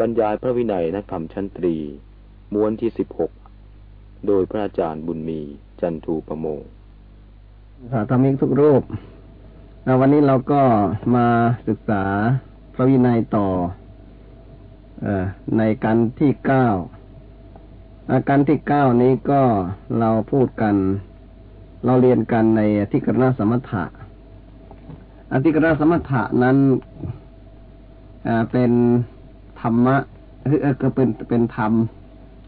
บรรยายพระวินัยนักธรรมชั้นตรี ม้วนที่สิบหก โดยพระอาจารย์บุญมีจันทูประโมงสาธมิกทุกรูป วันนี้เราก็มาศึกษาพระวินัยต่ออในการที่เก้าอาการที่เก้านี้ก็เราพูดกัน เราเรียนกันในอธิกรณสมถะอธิกรณสมถะนั้นเป็น ธรรมะคือก็เป็นเป็นธรรม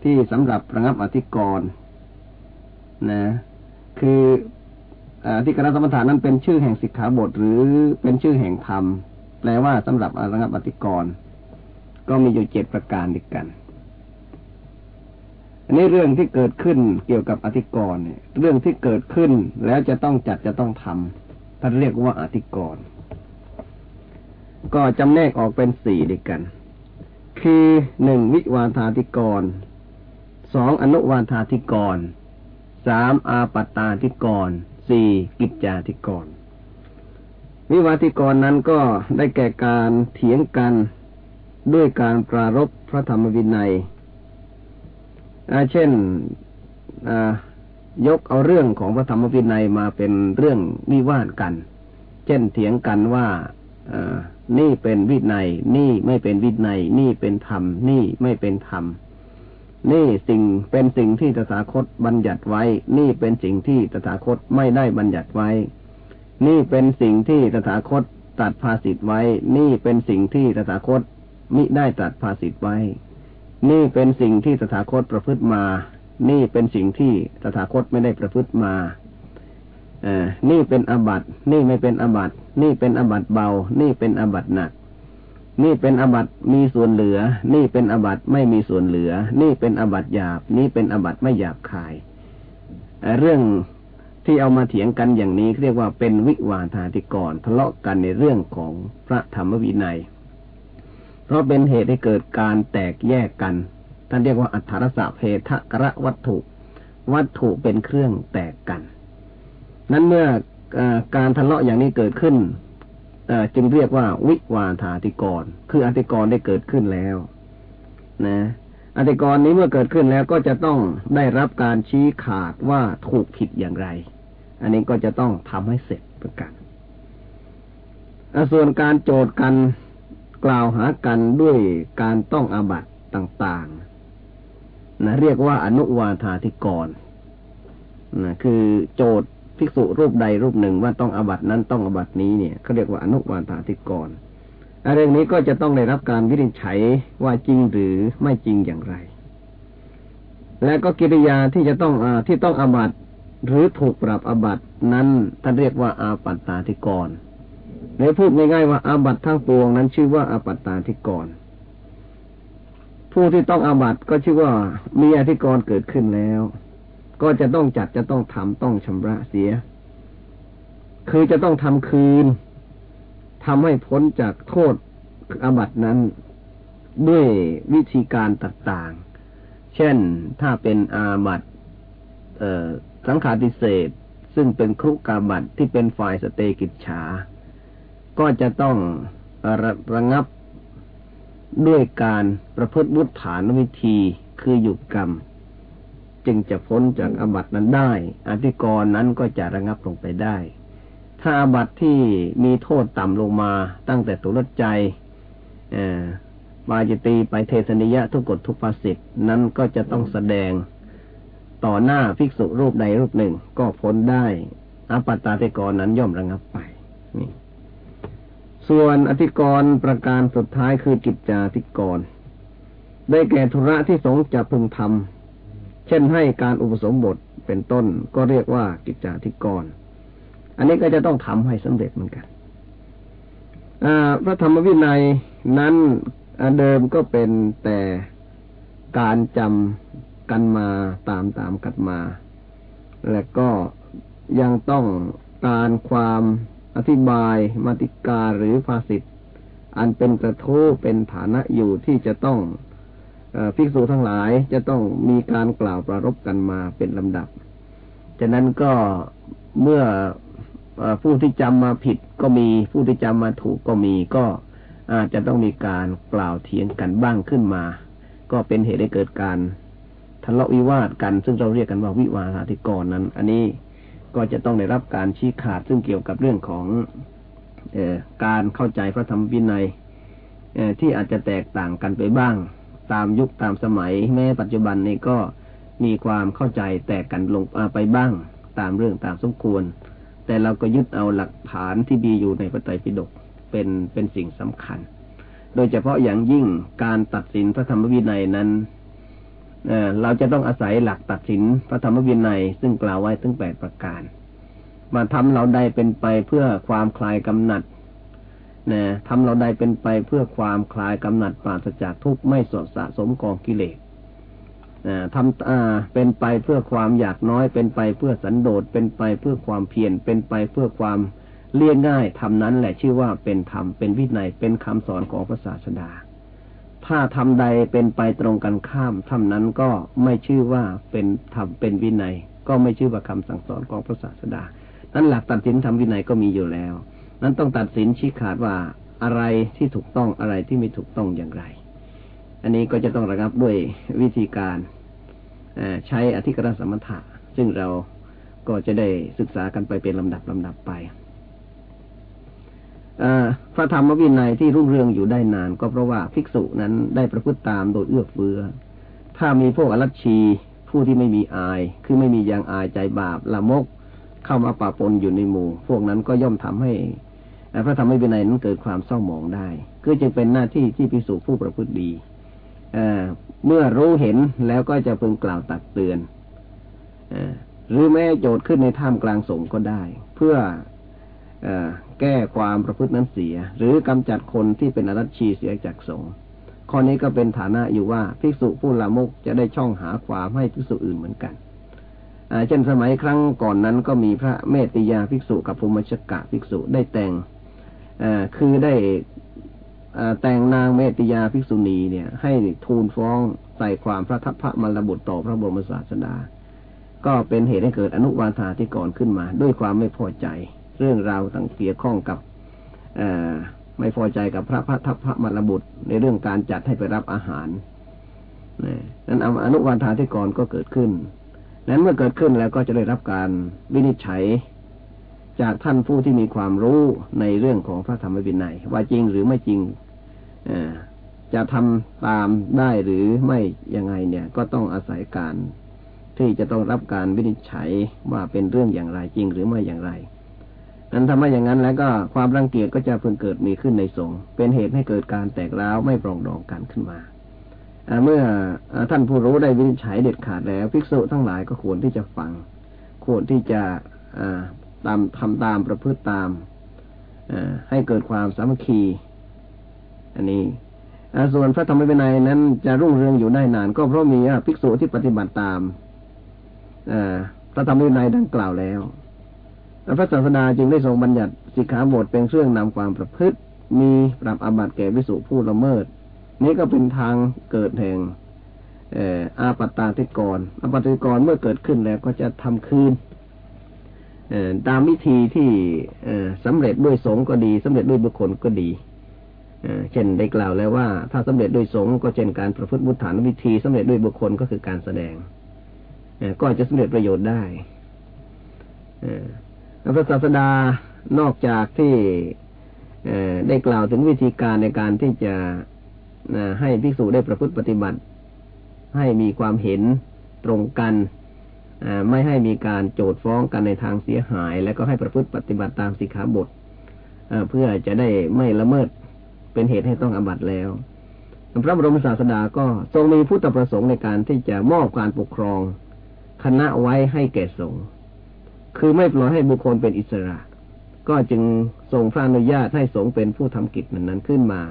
ที่สำหรับระงับอธิกรณ์นะ คืออธิกรณสมถะนั้นเป็นชื่อแห่งสิกขาบท หรือเป็นชื่อแห่งธรรมแปลว่าสำหรับระงับอธิกรณ์ก็มีอยู่เจ็ดประการด้วยกันอันนี้เรื่องที่เกิดขึ้นเกี่ยวกับอธิกรณ์เนี่ย เรื่องที่เกิดขึ้นแล้วจะต้องจัดจะต้องทำท่านเรียกว่าอธิกรณ์ก็จำแนกออกเป็นสี่ด้วยกัน คือหนึ่งวิวาทาธิกรสองอนุวาทาธิกรสามอาปตาธิกรสี่กิจจาธิกร วิวาธิกรนั้นก็ได้แก่การเถียงกันด้วยการปรารบพระธรรมวินัยเช่นยกเอาเรื่องของพระธรรมวินัยมาเป็นเรื่องวิวาทกัน เช่นเถียงกันว่า นี่เป็นวินัย นี่ไม่เป็นวินัย นี่เป็นธรรม นี่ไม่เป็นธรรม นี่สิ่งเป็นสิ่งที่ตถาคตบัญญัติไว้ นี่เป็นสิ่งที่ตถาคตไม่ได้บัญญัติไว้ นี่เป็นสิ่งที่ตถาคตตัดภาสิทไว้ นี่เป็นสิ่งที่ตถาคตมิได้ตัดภาสิทไว้ นี่เป็นสิ่งที่ตถาคตประพฤติมา นี่เป็นสิ่งที่ตถาคตไม่ได้ประพฤติมา นี่เป็นอบัตนี่ไม่เป็นอบัตนี่เป็นอบัตเบา นี่เป็นอบัตหนัก นี่เป็นอบัตมีส่วนเหลือ นี่เป็นอบัตไม่มีส่วนเหลือ นี่เป็นอบัตหยาบ นี่เป็นอบัตไม่หยาบคาย เรื่องที่เอามาเถียงกันอย่างนี้เรียกว่าเป็นวิวาทาธิกรทะเลาะกันในเรื่องของพระธรรมวินัย เพราะเป็นเหตุให้เกิดการแตกแยกกัน ท่านเรียกว่าอัทธรสะเพทะกระวัตถุ วัตถุเป็นเครื่องแตกกัน นั้นเมื่ออการทะเลาะอย่างนี้เกิดขึ้นจึงเรียกว่าวิวาทาธิกร คืออธิกรได้เกิดขึ้นแล้ว นะอธิกรนี้เมื่อเกิดขึ้นแล้วก็จะต้องได้รับการชี้ขาดว่าถูกผิดอย่างไร อันนี้ก็จะต้องทำให้เสร็จประกันส่วนการโจทย์กันกล่าวหากันด้วยการต้องอาบัตต่างๆนะเรียกว่าอนุวาทาธิกรนะคือโจทย์ ภิกษุรูปใดรูปหนึ่งว่าต้องอบัตินั้นต้องอบัตินี้เนี่ยเขาเรียกว่าอนุวาตาธิกรเรื่องนี้ก็จะต้องได้รับการวินิจฉัยว่าจริงหรือไม่จริงอย่างไร และก็กิริยาที่จะต้องอที่ต้องอบัติหรือถูกปรับอบัตินั้นท่านเรียกว่าอาปัตตาธิกรหรือพูดง่ายๆว่าอาบัติทั้งปวงนั้นชื่อว่าอาปัตตาธิกรผู้ที่ต้องอาบัติก็ชื่อว่ามีอธิกรเกิดขึ้นแล้ว ก็จะต้องจัดจะต้องทำต้องชำระเสีย คือจะต้องทำคืนทำให้พ้นจากโทษอาบัตินั้นด้วยวิธีการต่างๆ เช่นถ้าเป็นอาบัติสังขาติเศษซึ่งเป็นครุกาบัตที่เป็นฝ่ายสเตกิจฉา ก็จะต้องระระงับด้วยการประพฤติบุตฐานวิธีคือหยุดกรรม จึงจะพ้นจากอาบัตินั้นได้ อธิกรณ์นั้นก็จะระงับลงไปได้ ถ้าอาบัติที่มีโทษต่ำลงมาตั้งแต่ตุลใจมาจิตีไปเทศนิยะทุกกฎทุกภาษิตนั้นก็จะต้องแสดงต่อหน้าภิกษุรูปใดรูปหนึ่งก็พ้นได้อาปัตตาธิกรนั้นย่อมระงับไปนี่ส่วนอธิกรณ์ประการสุดท้ายคือกิจจาธิกร ได้แก่ธุระที่สงจะพึงทำ เช่นให้การอุปสมบทเป็นต้นก็เรียกว่ากิจจาธิกร อันนี้ก็จะต้องทำให้สำเร็จเหมือนกันพระธรรมวินัยนั้นเดิมก็เป็นแต่การจำกันมาตามตามกันมา และก็ยังต้องการความอธิบายมาติกาหรือภาษิตอันเป็นกระทู้เป็นฐานะอยู่ที่จะต้อง ภิกษุทั้งหลายจะต้องมีการกล่าวประรบกันมาเป็นลำดับ ฉะนั้นก็เมื่อผู้ที่จำมาผิดก็มีผู้ที่จำมาถูกก็มีก็อาจจะต้องมีการกล่าวเถียงกันบ้างขึ้นมา ก็เป็นเหตุให้เกิดการทะเลาะวิวาทกัน ซึ่งเราเรียกกันว่าวิวาทาธิกรนั้น อันนี้ก็จะต้องได้รับการชี้ขาดซึ่งเกี่ยวกับเรื่องของอการเข้าใจพระธรรมวินัยที่อาจจะแตกต่างกันไปบ้าง ตามยุคตามสมัย แม้ปัจจุบันนี้ก็มีความเข้าใจแตกกันลงไปบ้างตามเรื่องตามสมควร แต่เราก็ยึดเอาหลักฐานที่ดีอยู่ในพระไตรปิฎกเป็นเป็นสิ่งสำคัญ โดยเฉพาะอย่างยิ่งการตัดสินพระธรรมวินัยนั้นเเราจะต้องอาศัยหลักตัดสินพระธรรมวินัย ซึ่งกล่าวไว้ถึงแปดประการ มาทำเราได้เป็นไปเพื่อความคลายกำหนัด นะทำเราได้เป็นไปเพื่อความคลายกำหนัดปราศจากทุกข์ไม่สดสะสมกองกิเลสทำเป็นไปเพื่อความอยากน้อย เป็นไปเพื่อสันโดษเป็นไปเพื่อความเพียรเป็นไปเพื่อความเลี่ยงง่ายทำนั้นแหละชื่อว่าเป็นธรรมเป็นวินัยเป็นคำสอนของพระศาสดา ถ้าทำใดเป็นไปตรงกันข้ามทำนั้นก็ไม่ชื่อว่าเป็นธรรมเป็นวินัย ก็ไม่ชื่อว่าคำสั่งสอนของพระศาสดานั้นหลักตัดสินธรรมวินัยก็มีอยู่แล้ว นั้นต้องตัดสินชี้ขาดว่าอะไรที่ถูกต้องอะไรที่ไม่ถูกต้องอย่างไร อันนี้ก็จะต้องระงับด้วยวิธีการใช้อธิกรสมถะ ซึ่งเราก็จะได้ศึกษากันไปเป็นลำดับลำดับไปพระธรรมวินัยที่รุ่งเรืองอยู่ได้นาน ก็เพราะว่าภิกษุนั้นได้ประพฤติตามโดยเอื้อเฟื้อ ถ้ามีพวกอรัชชีผู้ที่ไม่มีอาย คือไม่มียางอายใจบาปละมก เข้ามาปะปนอยู่ในหมู่ พวกนั้นก็ย่อมทำให้ พระธรรมวินัยนั้นเกิดความเศร้าหมองได้ก็จึงเป็นหน้าที่ที่ภิกษุผู้ประพฤติดีเมื่อรู้เห็นแล้วก็จะพึงกล่าวตักเตือนหรือแม้โจทย์ขึ้นในท่ามกลางสงก็ได้ เพื่ออแก้ความประพฤตินั้นเสีย หรือกำจัดคนที่เป็นอรัชชีเสียจากสงข้อนี้ก็เป็นฐานะอยู่ว่าภิกษุผู้ละมกจะได้ช่องหาความให้ภิกษุอื่นเหมือนกันเช่นสมัยครั้งก่อนนั้นก็มีพระเมติยาภิกษุกับภูมิชกะภิกษุได้แต่ง คือได้แต่งนางเมติยาภิกษุณีเนี่ย ให้ทูลฟ้องใส่ความพระทัพพระมรบุตรต่อพระบรมศาสดา ก็เป็นเหตุให้เกิดอนุวาธาที่ก่อนขึ้นมา ด้วยความไม่พอใจ เรื่องราวต่างเกี่ยวข้องกับไม่พอใจกับพระพัทพระมรบุตร ในเรื่องการจัดให้ไปรับอาหารนั้นอนุวาธาที่ก่อนก็เกิดขึ้น นั้นเมื่อเกิดขึ้นแล้วก็จะได้รับการวินิจฉัย จากท่านผู้ที่มีความรู้ในเรื่องของพระธรรมวินัยว่าจริงหรือไม่จริงจะทำตามได้หรือไม่ยังไงเนี่ย ก็ต้องอาศัยการที่จะต้องรับการวินิจฉัยว่าเป็นเรื่องอย่างไรจริงหรือไม่อย่างไรนั้นทำไมอย่างนั้นแล้วก็ความรังเกียจก็จะเพิ่งเกิดมีขึ้นในสงฆ์เป็นเหตุให้เกิดการแตกร้าวไม่ปรองดองกันขึ้นมาเมื่อท่านผู้รู้ได้วินิจฉัยเด็ดขาดแล้ว ภิกษุทั้งหลายก็ควรที่จะฟัง ควรที่จะ ตามทำตามประพฤติตามให้เกิดความสามัคคี อันนี้ส่วนพระธรรมวินัยนั้นจะรุ่งเรืองอยู่ได้นาน ก็เพราะมีภิกษุที่ปฏิบัติตามพระธรรมวินัยดังกล่าวแล้วพระศาสดาจึงได้ทรงบัญญัติสิกขาบทเป็นเครื่องนำความประพฤติ มีปรับอาบัติแก่วิสุผู้ละเมิด นี้ก็เป็นทางเกิดแห่งอาปัตตาธิกรอาปัตติกรเมื่อเกิดขึ้นแล้วก็จะทำคืน ตามวิธีที่สำเร็จด้วยสงก็ดีสำเร็จด้วยบุคคลก็ดีเช่นได้กล่าวแล้วว่า ถ้าสำเร็จด้วยสงก็เช่นการประพฤติบุตฐานวิธีสำเร็จด้วยบุคคลก็คือการแสดงก็จะสำเร็จประโยชน์ได้พระศาสดานอกจากที่ได้กล่าวถึงวิธีการในการที่จะให้ภิกษุได้ประพฤติปฏิบัติ ให้มีความเห็นตรงกัน ไม่ให้มีการโจดฟ้องกันในทางเสียหาย และก็ให้ประพฤติปฏิบัติตามสิกขาบทเพื่อจะได้ไม่ละเมิดเป็นเหตุให้ต้องอบัตแล้ว พระบรมศาสดาก็ทรงมีพุทธประสงค์ในการที่จะมอบการปกครอง คณะไว้ให้แก่สงฆ์คือไม่ปล่อยให้บุคคลเป็นอิสระ ก็จึงทรงพระอนุญาตให้สงฆ์เป็นผู้ทำกิจนั้นขึ้นมา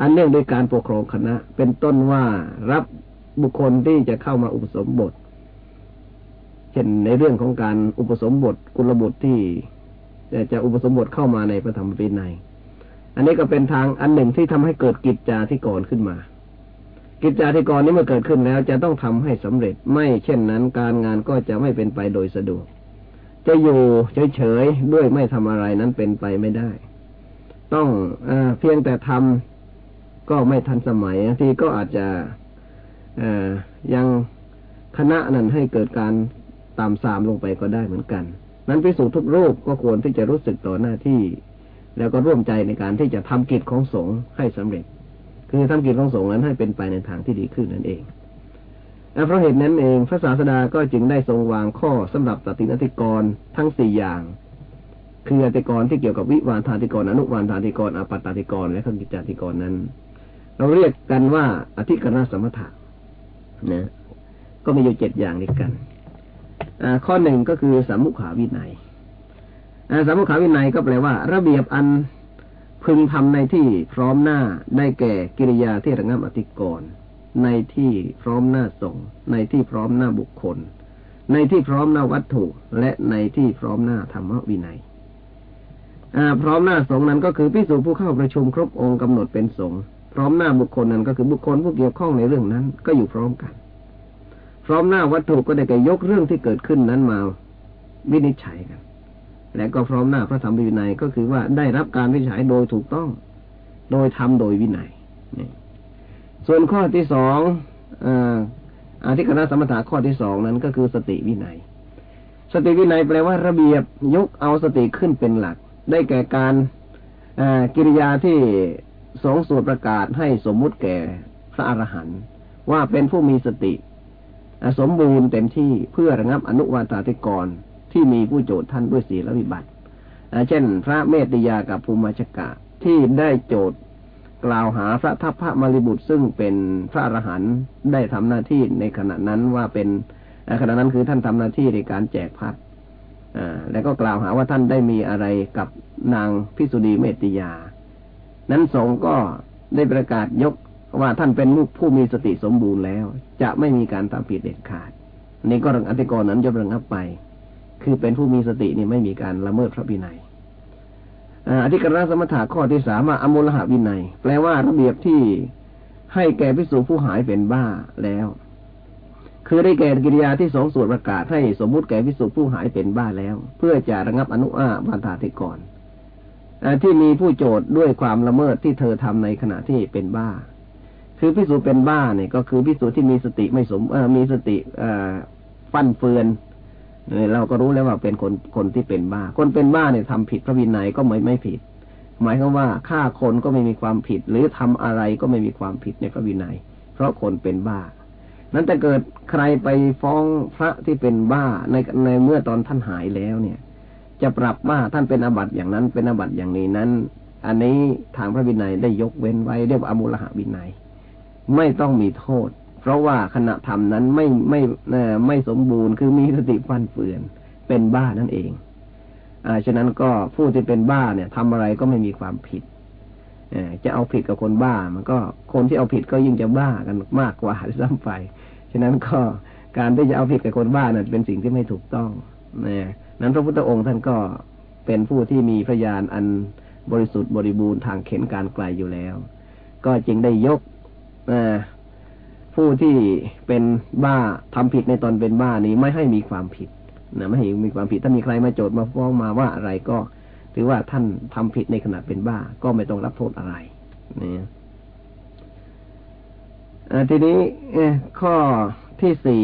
อันเนื่องโดยการปกครองคณะเป็นต้นว่ารับบุคคลที่จะเข้ามาอุปสมบท เช่นในเรื่องของการอุปสมบทกุลบุตรที่จะอุปสมบทเข้ามาในพระธรรมวินัยอันนี้ก็เป็นทางอันหนึ่งที่ทำให้เกิดกิจจาที่ก่อขึ้นมา กิจจาที่ก่อนนี้เมื่อเกิดขึ้นแล้วจะต้องทำให้สำเร็จ ไม่เช่นนั้นการงานก็จะไม่เป็นไปโดยสะดวก จะอยู่เฉยๆด้วยไม่ทำอะไรนั้นเป็นไปไม่ได้ ต้องอเพียงแต่ทำก็ไม่ทันสมัยที่ก็อาจจะยังคณะนั้นให้เกิดการ ตามสามลงไปก็ได้เหมือนกัน นั้นพิสูจน์ทุกรูปก็ควรที่จะรู้สึกต่อหน้าที่ แล้วก็ร่วมใจในการที่จะทำกิจของสงฆ์ให้สำเร็จ คือทำกิจของสงฆ์นั้นให้เป็นไปในทางที่ดีขึ้นนั่นเองเพราะเหตุนั้นเองพระศาสดาก็จึงได้ทรงวางข้อสำหรับตตินติกรทั้งสี่อย่าง คืออติกรที่เกี่ยวกับวิวานธาติกรอนุวานธาติกรอปัตตาติกรและขันกิจาติกรนั้น เราเรียกกันว่าอธิกรณสมถะนะก็มีอยู่เจ็ดอย่างนี้กัน ข้อหนึ่งก็คือสามุขาวินัยสามุขาวินัยก็แปลว่า ระเบียบอันพึงทำในที่พร้อมหน้าได้แก่กิริยาที่ระงับอธิกรณ์ในที่พร้อมหน้าสงในที่พร้อมหน้าบุคคล ในที่พร้อมหน้าวัตถุ และในที่พร้อมหน้าธรรมวินัยพร้อมหน้าสงนั้นก็คือพิสูจผู้เข้าประชุมครบองค์กำหนดเป็นสงพร้อมหน้าบุคคลนั้นก็คือบุคคลผู้เกี่ยวข้องในเรื่องนั้น ก็อยู่พร้อมกัน ร้อมหน้าวัตถุก็ได้แก่ยกเรื่องที่เกิดขึ้นนั้นมาวินิจฉัยกัน และก็พร้อมหน้าพระธรรมวินัยก็คือว่าได้รับการวินิจฉัยโดยถูกต้อง โดยทำโดยวินัยส่วนข้อที่สองอาธิกรณสมถะข้อที่สองนั้นก็คือสติวินัย สติวินัยแปลว่าระเบียบยกเอาสติขึ้นเป็นหลัก ได้แก่การกิริยาที่สองส่วนประกาศให้สมมุติแก่พระอรหันต์ว่าเป็นผู้มีสติ สมบูรณ์เต็มที่เพื่อระงับอนุวาตาธิกรที่มีผู้โจทย์ท่านด้วยศีลวิบัติเช่น พระเมตติยากับภูมิชกะที่ได้โจทย์กล่าวหาพระทัพพระมาริบุตรซึ่งเป็นพระอรหันต์ได้ทำหน้าที่ในขณะนั้นว่าเป็นขณะนั้นคือท่านทำหน้าที่ในการแจกพัดแล้วก็กล่าวหาว่าท่านได้มีอะไรกับนางพิสุดีเมติยา นั้นสงก็ได้ประกาศยก ว่าท่านเป็นผู้มีสติสมบูรณ์แล้ว จะไม่มีการทำผิดเด็ดขาดนี่ก็รังอธิกรนั้นยกระงับไป คือเป็นผู้มีสตินี่ไม่มีการละเมิดพระบินัยอธิกรณสมถะข้อที่สามอมุลหะวินัย แปลว่าระเบียบที่ให้แก่พิสูจผู้หายเป็นบ้าแล้ว คือได้แก่กิริยาที่สองส่วนประกาศให้สมมุติแก่พิสูจผู้หายเป็นบ้าแล้ว เพื่อจะระงับอนุอาบันทาธิกรที่มีผู้โจทย์ด้วยความละเมิดที่เธอทำในขณะที่เป็นบ้า คือพิสูจเป็นบ้าเนี่ย ก็คือพิสูจที่มีสติไม่สมมีสติฟั่นเฟือนเราก็รู้แล้วว่าเป็นคนคนที่เป็นบ้า คนเป็นบ้าเนี่ยทำผิดพระวินัยก็ไม่ไม่ผิด หมายความว่าฆ่าคนก็ไม่มีความผิด หรือทำอะไรก็ไม่มีความผิดในพระวินัย เพราะคนเป็นบ้า นั้นแต่เกิดใครไปฟ้องพระที่เป็นบ้าในในเมื่อตอนท่านหายแล้วเนี่ย จะปรับว่าท่านเป็นอาบัติอย่างนั้นเป็นอาบัติอย่างนี้นั้น อันนี้ทางพระวินัยได้ยกเว้นไว้เรียกว่าอมุลหะวินัย ไม่ต้องมีโทษ เพราะว่าขณะทำนั้นไม่ไม่ไม่สมบูรณ์คือมีสติฟันเฟือน เป็นบ้านั่นเองอ่าฉะนั้นก็ผู้ที่เป็นบ้าเนี่ยทำอะไรก็ไม่มีความผิดอจะเอาผิดกับคนบ้ามันก็คนที่เอาผิดก็ยิ่งจะบ้ากันมากกว่าซ้ำไปฉะนั้นก็การที่จะเอาผิดกับคนบ้านั้นเป็นสิ่งที่ไม่ถูกต้องนะนั้นพระพุทธองค์ท่านก็เป็นผู้ที่มีพยานอันบริสุทธิ์บริบูรณ์ทางเข็นการไกลอยู่แล้ว ก็จึงได้ยก ผู้ที่เป็นบ้าทำผิดในตอนเป็นบ้านี้ไม่ให้มีความผิดนะไม่ให้มีความผิดถ้ามีใครมาโจทย์มาฟ้องมาว่าอะไรก็ ถือว่าท่านทำผิดในขณะเป็นบ้า ก็ไม่ต้องรับโทษอะไรนี่ทีนี้ข้อที่สี่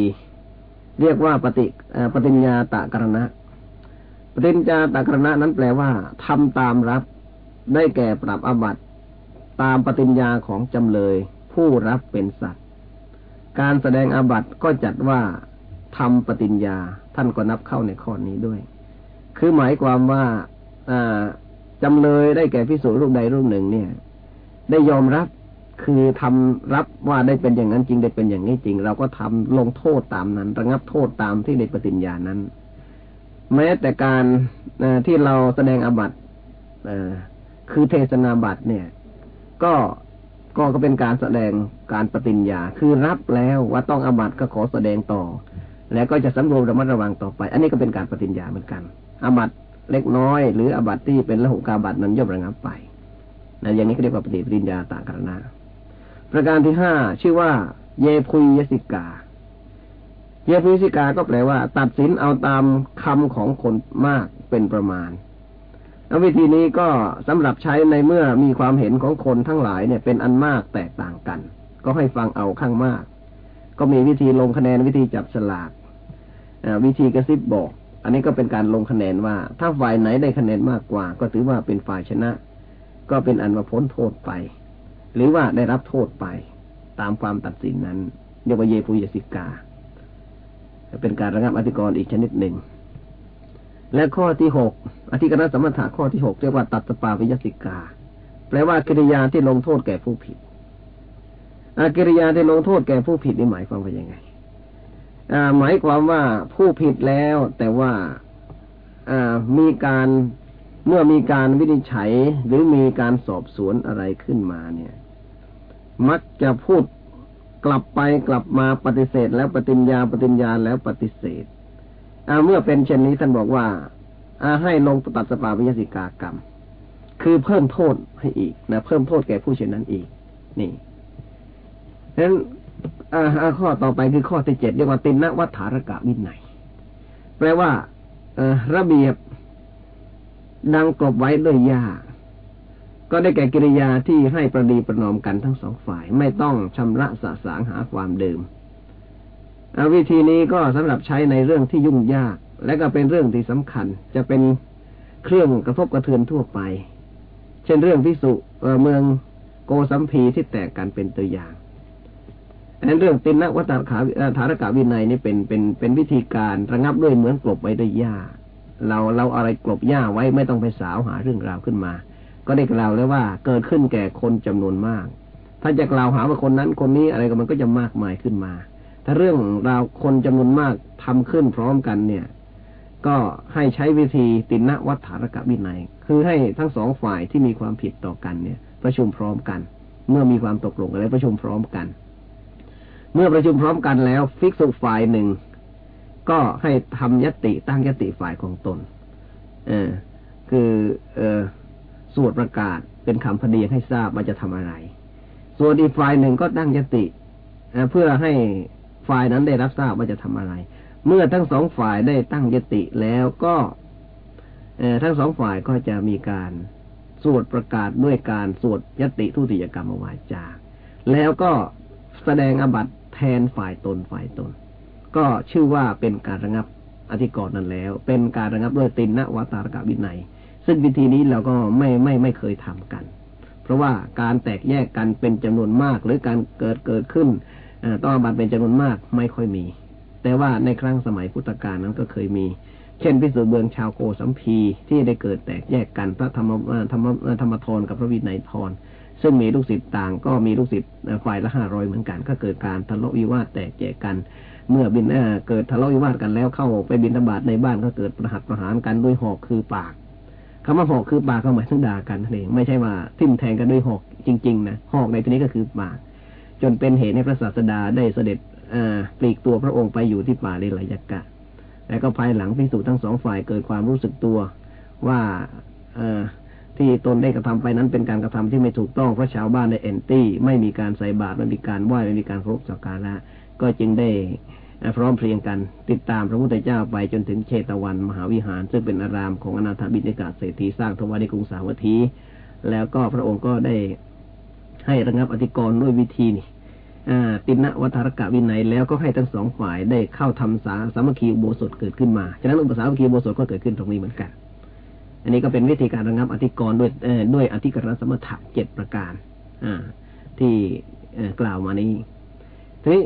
เรียกว่าปฏิปฏิญญาตะกรณะปฏิญญาตะกรณะนั้นแปลว่าทำตามรับได้แก่ปรับอบัตตามปฏิญญาของจำเลย ผู้รับเป็นสัตว์ การแสดงอาบัติก็จัดว่าทำปฏิญญาท่านก็นับเข้าในข้อนี้ด้วย คือหมายความว่าจำเลยได้แก่พิสูจน์รูปใดรูปหนึ่งเนี่ย ได้ยอมรับคือทำรับว่าได้เป็นอย่างนั้นจริงได้เป็นอย่างนี้จริง เราก็ทำลงโทษตามนั้น ระงับโทษตามที่ในปฏิญญานั้น แม้แต่การที่เราแสดงอาบัติคือเทศนาบัติเนี่ย ก็ ก็ก็เป็นการแสดงการปฏิญญา คือรับแล้วว่าต้องอบัตก็ขอแสดงต่อ แล้วก็จะสำรวมระมัดระวังต่อไป อันนี้ก็เป็นการปฏิญญาเหมือนกันอบัตเล็กน้อย หรืออบัตที่เป็นละหุกาบัตนั้นย่อมระงับไปนะอย่างนี้ก็เรียกว่าปฏิปฏิญญาตากรณาประการที่ห้าชื่อว่า เยพุยสิกา เยพุยสิกาก็แปลว่า ตัดสินเอาตามคำของคนมากเป็นประมาณ วิธีนี้ก็สำหรับใช้ในเมื่อมีความเห็นของคนทั้งหลายเนี่ยเป็นอันมากแตกต่างกัน ก็ให้ฟังเอาข้างมาก ก็มีวิธีลงคะแนนวิธีจับสลากวิธีกระซิบบอก อันนี้ก็เป็นการลงคะแนนว่า ถ้าฝ่ายไหนได้คะแนนมากกว่า ก็ถือว่าเป็นฝ่ายชนะ ก็เป็นอันว่าพ้นโทษไป หรือว่าได้รับโทษไปตามความตัดสินนั้นเรียกว่าเยปุยสิกา เป็นการระงับอธิกรณ์อีกชนิดหนึ่ง และข้อที่หกอธิกรณสมถะข้อที่หกเรียกว่าตัดสปาวิยสิกา แปลว่ากิริยาที่ลงโทษแก่ผู้ผิดอากิริยาที่ลงโทษแก่ผู้ผิดนี่หมายความว่ายังไงหมายความว่าผู้ผิดแล้วแต่ว่ามีการเมื่อมีการวินิจฉัยหรือมีการสอบสวนอะไรขึ้นมาเนี่ย มักจะพูดกลับไปกลับมาปฏิเสธ แล้วปฏิญญาปฏิญญาแล้วปฏิเสธ เมื่อเป็นเช่นนี้ท่านบอกว่าให้ลงตัดสปาวิยสิกากรรม คือเพิ่มโทษให้อีกนะเพิ่มโทษแก่ผู้เช่นนั้นอีก นี่ฉะนั้นข้อต่อไปคือข้อที่เจ็ดเรียกว่าตินนวัฏฐารกะวินัยแปลว่าระเบียบดังกลบไว้ด้วยยาก็ได้แก่กิริยาที่ให้ประดีประนอมกันทั้งสองฝ่าย ไม่ต้องชำระสะสางหาความเดิม วิธีนี้ก็สำหรับใช้ในเรื่องที่ยุ่งยาก และก็เป็นเรื่องที่สำคัญ จะเป็นเครื่องกระทบกระเทือนทั่วไป เช่นเรื่องพิสุเมืองโกสัมพีที่แตกกันเป็นตัวอย่างอันเรื่องตินนวัตขาธารกาวินัยนี่เป็นเป็นเป็นวิธีการระงับด้วยเหมือนกลบไว้ด้วยหญ้า เราเราอะไรกลบหญ้าไว้ไม่ต้องไปสาวหาเรื่องราวขึ้นมา ก็ได้กล่าวแล้วว่าเกิดขึ้นแก่คนจำนวนมาก ถ้าจะกล่าวหาว่าคนนั้นคนนี้อะไรก็มันก็จะมากมายขึ้นมา ถ้าเรื่องราวคนจำนวนมากทำขึ้นพร้อมกันเนี่ย ก็ให้ใช้วิธีตินวัฏฐารกวินัย คือให้ทั้งสองฝ่ายที่มีความผิดต่อกันเนี่ย ประชุมพร้อมกัน เมื่อมีความตกลงกันแล้วประชุมพร้อมกัน เมื่อประชุมพร้อมกันแล้ว ฟิกสุฝ่ายหนึ่งก็ให้ทำยติตั้งยติฝ่ายของตน เออ คือเออสวดประกาศเป็นคำพเดียให้ทราบว่าจะทำอะไร ส่วนอีกฝ่ายหนึ่งก็ตั้งยติเพื่อให้ ฝ่ายนั้นได้รับทราบว่าจะทำอะไร เมื่อทั้งสองฝ่ายได้ตั้งยติแล้วก็ทั้งสองฝ่ายก็จะมีการสวดประกาศด้วยการสวดยติทุติยกรรมวาจา แล้วก็แสดงอบัตแทนฝ่ายตนฝ่ายตน ก็ชื่อว่าเป็นการระงับอธิกรณ์นั้นแล้ว เป็นการระงับด้วยตินนวตารกวินัย ซึ่งวิธีนี้เราก็ไม่ไม่ไม่เคยทำกัน เพราะว่าการแตกแยกกันเป็นจำนวนมากหรือการเกิดเกิดขึ้น ต้องอาบัตเป็นจำนวนมากไม่ค่อยมี แต่ว่าในครั้งสมัยพุทธกาลนั้นก็เคยมี เช่นพิสุเบืองชาวโกสัมพีที่ได้เกิดแตกแยกกันพระธรรมธรรมธรรมทรกับพระวินัยทรซึ่งมีลูกศิษย์ต่างก็มีลูกศิษย์ฝ่ายละห้าร้อยเหมือนกัน ก็เกิดการทะเลาะวิวาทแตกแยกกัน เมื่อบินเกิดทะเลาะวิวาทกันแล้วเข้าไปบินธบาตในบ้านก็เกิดประหัตประหารกันด้วยหอกคือปากคำว่าหอกคือปากก็หมายถึงด่ากันนั่นเองไม่ใช่ว่าทิ่มแทงกันด้วยหอกจริง ๆ นะหอกในที่นี้ก็คือปาก จนเป็นเหตุให้พระศาสดาได้เสด็จปลีกตัวพระองค์ไปอยู่ที่ป่าเลไลยกะ และก็ภายหลังพิสูจทั้งสองฝ่ายเกิดความรู้สึกตัวว่าที่ตนได้กระทำไปนั้นเป็นการกระทำที่ไม่ถูกต้องเพราะชาวบ้านในเอนตี้ ไม่มีการใส่บาตรไม่มีการไหว้ไม่มีการครบสักการะก็จึงได้พร้อมเพรียงกันติดตามพระพุทธเจ้าไปจนถึงเชตวันมหาวิหาร ซึ่งเป็นอารามของอนาถบิณฑิกาเศรษฐีสร้างทวารในกรุงสาวัตถี แล้วก็พระองค์ก็ได้ ให้ระงับอธิกรณ์ด้วยวิธีนี่ตินะวัฏรกะวินัยแล้วก็ให้ทั้งสองฝ่ายได้เข้าทำสาสามัคคีอุโบสถเกิดขึ้นมา ฉะนั้นอุปสามัคคีอุโบสถก็เกิดขึ้นตรงนี้เหมือนกัน อันนี้ก็เป็นวิธีการระงับอธิกรณ์ด้วยด้วยอธิกรณสมถะเจ็ดประการอ่าที่กล่าวมานี้ทีนี้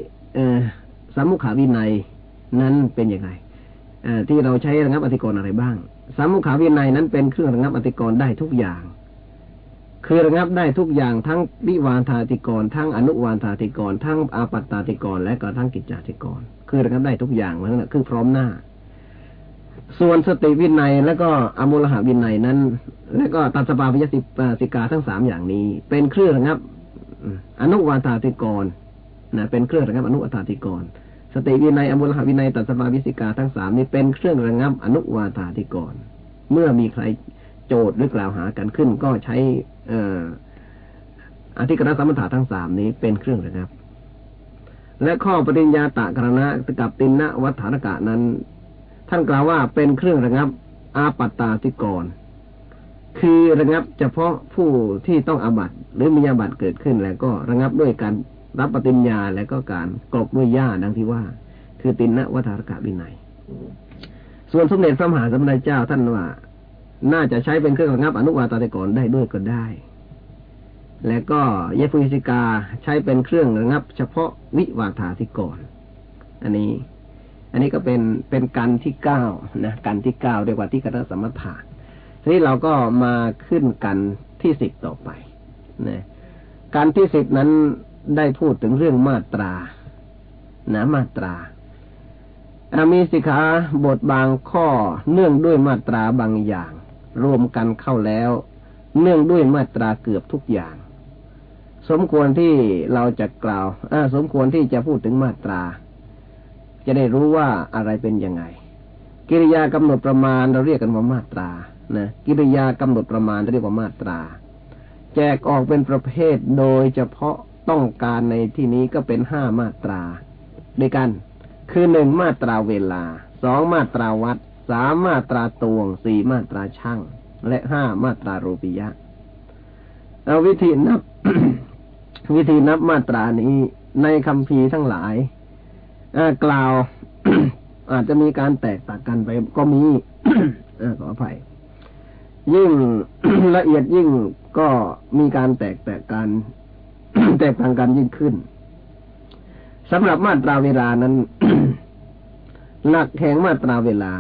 สามุขาวินัยนั้นเป็นยังไงที่เราใช้ระงับอธิกรณ์อะไรบ้าง สามุขาวินัยนั้นเป็นเครื่องระงับอธิกรณ์ได้ทุกอย่าง คือระงับได้ทุกอย่างทั้งวิวานธาติกร ทั้งอนุวานธาติกร ทั้งอาปัตตาติกร และก็ทั้งกิจจติกร คือระงับได้ทุกอย่างนั่นแหละคือพร้อมหน้า ส่วนสติวินัย และก็อมุลหาวินัยนั้น และก็ตัสสปาปิยสิกาทั้งสามอย่างนี้ เป็นเครื่องระงับ อนุวาทาธิกรณ์นะเป็นเครื่องระงับอนุวาทาธิกรณ์ สติวินัยอมูฬหวินัยตัสสปาปิยสิกาทั้งสามนี้เป็นเครื่องระงับอนุวาทาธิกรณ์ เมื่อมีใครโจทย์หรือกล่าวหากันขึ้นก็ใช้ อธิกรณสมถะทั้งสามนี้เป็นเครื่องนะครับ และข้อปฏิญญาตกรณะกับติณวัตถารกะนั้น ท่านกล่าวว่าเป็นเครื่องระงับ อาปัตตาติกร คือระงับเฉพาะผู้ที่ต้องอาบัตหรือมีอาบัตเกิดขึ้นแล้วก็ระงับด้วยการรับปฏิญญาและก็การกรบด้วยญาดังที่ว่า คือตินนวัฏฐารกะวินัย ส่วนสมเด็จพระมหาสมเด็จเจ้าท่านว่า น่าจะใช้เป็นเครื่องระงับอนุวาตาตก่อนได้ด้วยก็ได้ และก็เยฟุสิกาใช้เป็นเครื่องระงับ เฉพาะวิวาทาธิก่อนอันนี้ อันนี้ก็เป็นเป็นกันที่เก้านะกันที่เก้าเรียกว่าที่กระสมถะทีนี้เราก็มาขึ้นกันที่สิบต่อไปนะการที่สิบนั้นได้พูดถึงเรื่องมาตรานะมาตรามีสิกขาบทบางข้อเนื่องด้วยมาตราบางอย่าง รวมกันเข้าแล้ว เนื่องด้วยมาตราเกือบทุกอย่าง สมควรที่เราจะกล่าวสมควรที่จะพูดถึงมาตรา จะได้รู้ว่าอะไรเป็นยังไง กิริยากำหนดประมาณเราเรียกกันว่ามาตรานะกิริยากำหนดประมาณเรียกว่ามาตรา แจกออกเป็นประเภทโดยเฉพาะต้องการในที่นี้ก็เป็นห้ามาตราด้วยกัน คือหนึ่งมาตราเวลาสองมาตราวัด สามมาตราตวงสี่มาตราช่างและห้ามาตราโรปิยะเอาวิธีนับ วิธีนับมาตรานี้ในคำพีทั้งหลายกล่าว อาจจะมีการแตกต่างกันไปก็มีขออภัย ยิ่งละเอียดยิ่งก็มีการแตกแตกกันแตกต่างกันยิ่งขึ้นสำหรับมาตราเวลานั้น หลักแห่งมาตราเวลา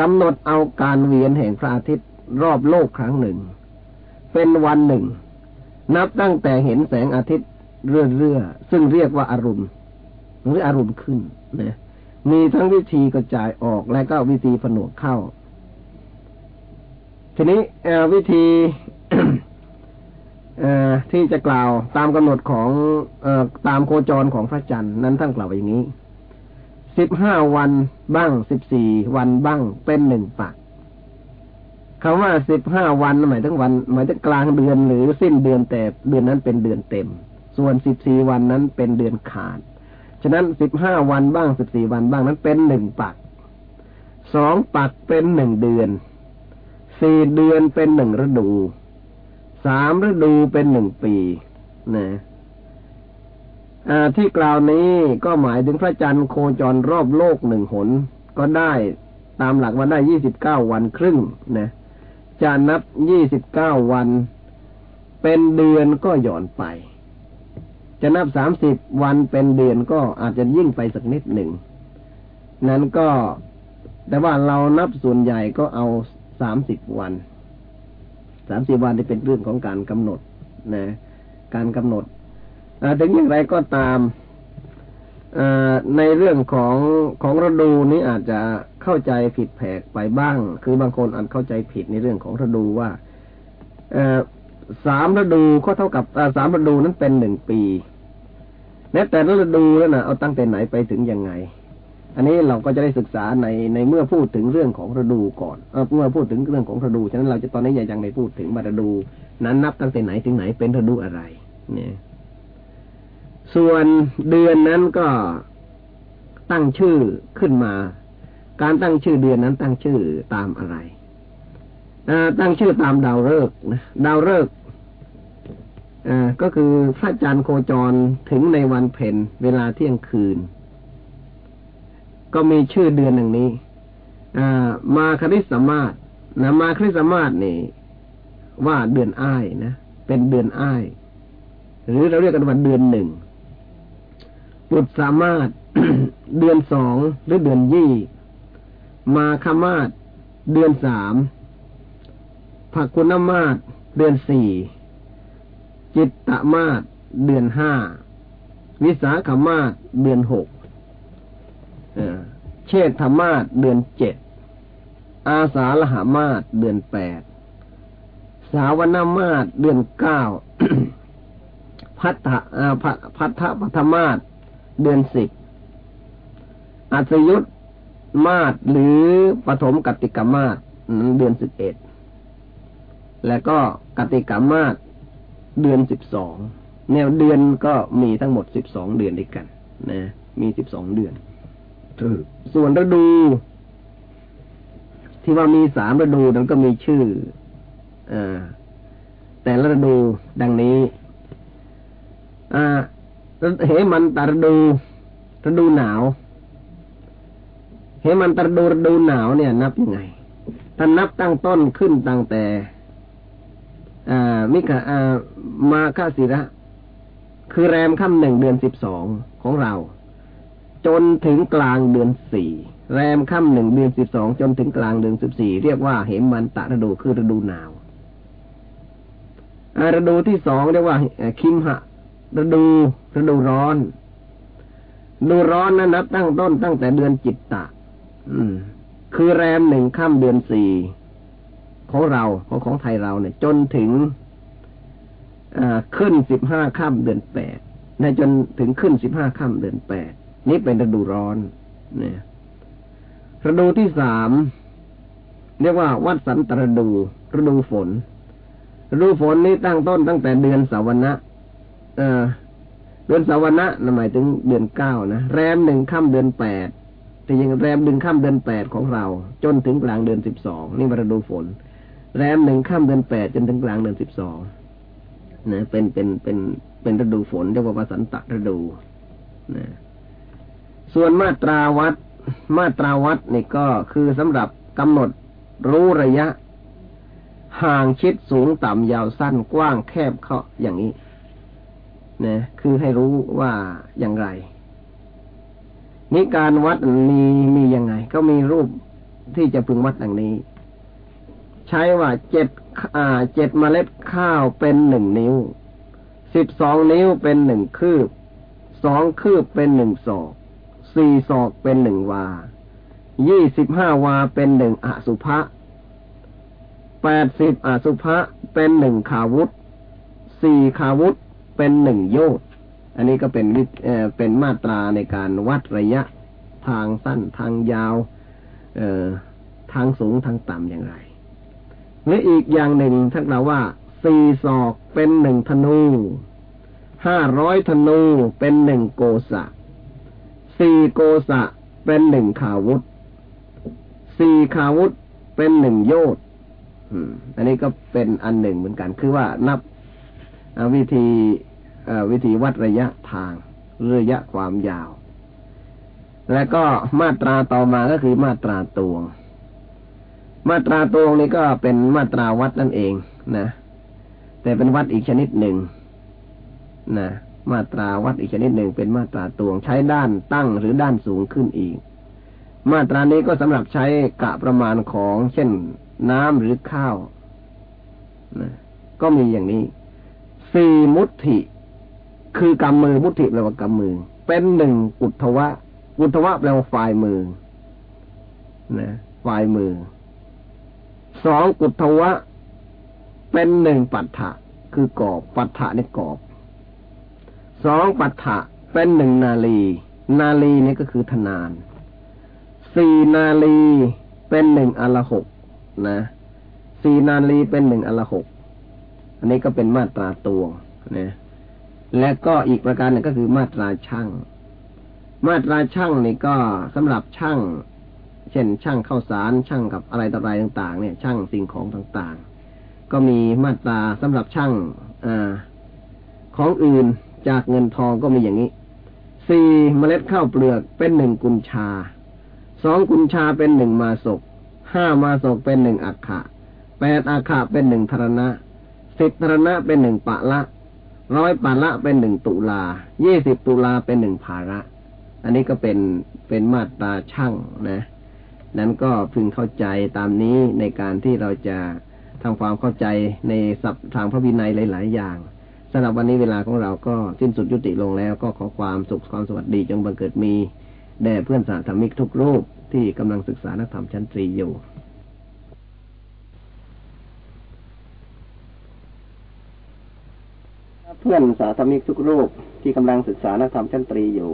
กำหนดเอาการเวียนแห่งพระอาทิตย์รอบโลกครั้งหนึ่ง เป็นวันหนึ่ง นับตั้งแต่เห็นแสงอาทิตย์เรื่อๆซึ่งเรียกว่าอารุณหรืออารุณขึ้นนะมีทั้งวิธีกระจายออกและก็วิธีผนวกเข้า ทีนี้วิธีที่จะกล่าวตามกำหนดของอตามโคจรของพระจันทร์นั้นท่านกล่าวอย่างนี้ สิบห้าวันบ้างสิบสี่วันบ้างเป็นหนึ่งปักคำว่าสิบห้าวันหมายถึงวัน หมายถึงกลางเดือนหรือสิ้นเดือนแต่เดือนนั้นเป็นเดือนเต็ม ส่วนสิบสี่วันนั้นเป็นเดือนขาด ฉะนั้นสิบห้าวันบ้างสิบสี่วันบ้างนั้นเป็นหนึ่งปักสองปักเป็นหนึ่งเดือนสี่เดือนเป็นหนึ่งฤดูสามฤดูเป็นหนึ่งปีนะ ที่กล่าวนี้ก็หมายถึงพระจันทร์โคจรรอบโลกหนึ่งหน ก็ได้ตามหลักว่าได้ยี่สิบเก้าวันครึ่งนะจะนับยี่สิบเก้าวัน เป็นเดือนก็หย่อนไป จะนับสามสิบวันเป็นเดือนก็อาจจะยิ่งไปสักนิดหนึ่ง นั้นก็ แต่ว่าเรานับส่วนใหญ่ก็เอาสามสิบวันสามสิบวันนี่เป็นเรื่องของการกำหนดนะ การกำหนด ถึงอย่างไรก็ตามในเรื่องของของฤดูนี้อาจจะเข้าใจผิดแผกไปบ้าง คือบางคนอาจเข้าใจผิดในเรื่องของฤดูว่าสามฤดูก็เท่ากับสามฤดูนั้นเป็นหนึ่งปีแต่ละฤดูแล้วนะเอาตั้งแต่ไหนไปถึงยังไง อันนี้เราก็จะได้ศึกษาในในเมื่อพูดถึงเรื่องของฤดูก่อนเมื่อพูดถึงเรื่องของฤดูฉะนั้นเราจะตอนนี้ยังไม่พูดถึงมาฤดู นั้นนับตั้งแต่ไหนถึงไหนเป็นฤดูอะไร เนี่ย ส่วนเดือนนั้นก็ตั้งชื่อขึ้นมา การตั้งชื่อเดือนนั้นตั้งชื่อตามอะไรตั้งชื่อตามดาวฤกษ์นะดาวฤกษ์ก็คือพระจันทร์โคจรถึงในวันเพ็ญเวลาเที่ยงคืน ก็มีชื่อเดือนหนึ่งนี้มาคริสมาศนะมาคริสมาศนี่ ว่าเดือนอ้ายนะเป็นเดือนอ้าย หรือเราเรียกกันว่าเดือนหนึ่ง ปุตสามารถเดือนสองหรือเดือนยี่ มาคมาศเดือนสามผักคุณมาศเดือนสี่ จิตตมาศเดือนห้า วิสาขมาศเดือนหกเชษฐมาศเดือนเจ็ด อาสาลหามาศเดือนแปด สาวนามาศเดือนเก้าพัทธพัทธปัทมาศ เดือนสิบอัศยุตมาศหรือปฐมกติกามาศเดือนสิบเอ็ดและก็กติกามาศเดือนสิบสองแนวเดือนก็มีทั้งหมดสิบสองเดือนด้วยกัน นะ มีสิบสองเดือนส่วนฤดู ที่ว่ามีสามฤดูนั้นก็มีชื่อแต่ละฤดูดังนี้ อ่า เหมันตฤดูฤดูหนาวเหมันตฤดูฤดูหนาวเนี่ย นับยังไงถ้านับตั้งต้นขึ้นตั้งแต่อ่ามิกะอ่ามาคาสิระ คือแรมค่ำหนึ่งเดือนสิบสองของเรา จนถึงกลางเดือนสี่แรมค่ำหนึ่งเดือนสิบสองจนถึงกลางเดือนสิบสี่เรียกว่าเหมันตะฤดูคือฤดูหนาวฤดูที่สองเรียกว่าคิมหะ ฤดูฤดูร้อนฤดูร้อนนั้นนับตั้งต้นตั้งแต่เดือนจิตตะ อืม คือแรมหนึ่งค่ำเดือนสี่ของเราของของไทยเราเนี่ย จนถึงขึ้นสิบห้าค่ำเดือนแปดในจนถึงขึ้นสิบห้าค่ำเดือนแปดนี่เป็นฤดูร้อน เนี่ยฤดูที่สามเรียกว่าวัดสันตรดูฤดูฝนฤดูฝนนี้ตั้งต้นตั้งแต่เดือนสาวนะ เออเดือนสาวนะหมายถึงเดือนเก้านะแรมหนึ่งค่ำเดือนแปดแต่ยังแรมหนึ่งค่ำเดือนแปดของเรา จนถึงกลางเดือนสิบสองนี่ฤดูฝน แรมหนึ่งค่ำเดือนแปดจนถึงกลางเดือนสิบสองนะเป็นเป็นเป็นเป็นฤดูฝนเรียกว่าสันตะฤดูนะส่วนมาตราวัด มาตราวัดนี่ก็คือสำหรับกำหนดรู้ระยะ ห่างชิดสูงต่ำยาวสั้นกว้างแคบเขาอย่างนี้ นะคือให้รู้ว่าอย่างไร นี่การวัดมีมียังไง ก็มีรูปที่จะพึงวัดอย่างนี้ ใช้ว่าเจ็ดอ่าเจ็ดเมล็ดข้าวเป็นหนึ่งนิ้วสิบสองนิ้วเป็นหนึ่งคืบสองคืบเป็นหนึ่งศอกสี่ศอกเป็นหนึ่งวายี่สิบห้าวาเป็นหนึ่งอสุภะแปดสิบอสุภะเป็นหนึ่งขาวุธสี่ขาวุธ เป็นหนึ่งโยชอันนี้ก็เป็นวิเอเป็นมาตราในการวัดระยะทางสั้นทางยาว เออทางสูงทางต่ำอย่างไรและอีกอย่างหนึ่งท่านกล่าวว่าสี่ศอกเป็นหนึ่งธนูห้าร้อยธนูเป็นหนึ่งโกสะสี่โกสะเป็นหนึ่งขาวุธสี่ขาวุธเป็นหนึ่งโยชอันนี้ก็เป็นอันหนึ่งเหมือนกัน คือว่านับวิธี วิธีวัดระยะทางระยะความยาว แล้วก็มาตราต่อมาก็คือมาตราตวง มาตราตวงนี้ก็เป็นมาตราวัดนั่นเองนะ แต่เป็นวัดอีกชนิดหนึ่งนะมาตราวัดอีกชนิดหนึ่งเป็นมาตราตวงใช้ด้านตั้งหรือด้านสูงขึ้นอีก มาตรานี้ก็สำหรับใช้กะประมาณของเช่นน้ำหรือข้าวนะก็มีอย่างนี้สี่มุติ คือกำมือมุติแปลว่ากำมือ เป็นหนึ่งอุทวะ อุทวะแปลว่าฝ่ายมือนะฝ่ายมือสองอุทวะ เป็นหนึ่งปัฏฐะคือกอบปัฏฐะนี่กอบสองปัฏฐะเป็นหนึ่งนาลี นาลีนี่ก็คือธนานสี่นาลีเป็นหนึ่งอลหกนะสี่นาลีเป็นหนึ่งอลหกอันนี้ก็เป็นมาตราตวนะ และก็อีกประการหนึ่งก็คือมาตราช่าง มาตราช่างนี่ก็สำหรับช่าง เช่นช่างข้าวสารช่างกับอะไรต่ออะไรต่าง ๆ เนี่ย ช่างสิ่งของต่างๆ ก็มีมาตราสำหรับช่างอของอื่นจากเงินทองก็มีอย่างนี้สี่เมล็ดข้าวเปลือกเป็นหนึ่งกุญชาสองกุญชาเป็นหนึ่งมาศกห้ามาศกเป็นหนึ่งอักขะแปดอักขะเป็นหนึ่งธรณะสิบธรณะเป็นหนึ่งปะละ ร้อยปะละเป็นหนึ่งตุลายี่สิบตุลาเป็นหนึ่งภาระ อันนี้ก็เป็นเป็นมาตราช่างนะ นั้นก็พึงเข้าใจตามนี้ในการที่เราจะทำความเข้าใจในศัพท์ทางพระวินัยหลาย ๆ อย่างสำหรับวันนี้เวลาของเราก็สิ้นสุดยุติลงแล้วก็ขอความสุขความสวัสดีจงบังเกิดมี แด่เพื่อนสาธรรมิกทุกรูปที่กำลังศึกษานักธรรมชั้นตรีอยู่ เพื่อนสาธมิกทุกรูปที่กำลังศึกษานักธรรมชั้นตรีอยู่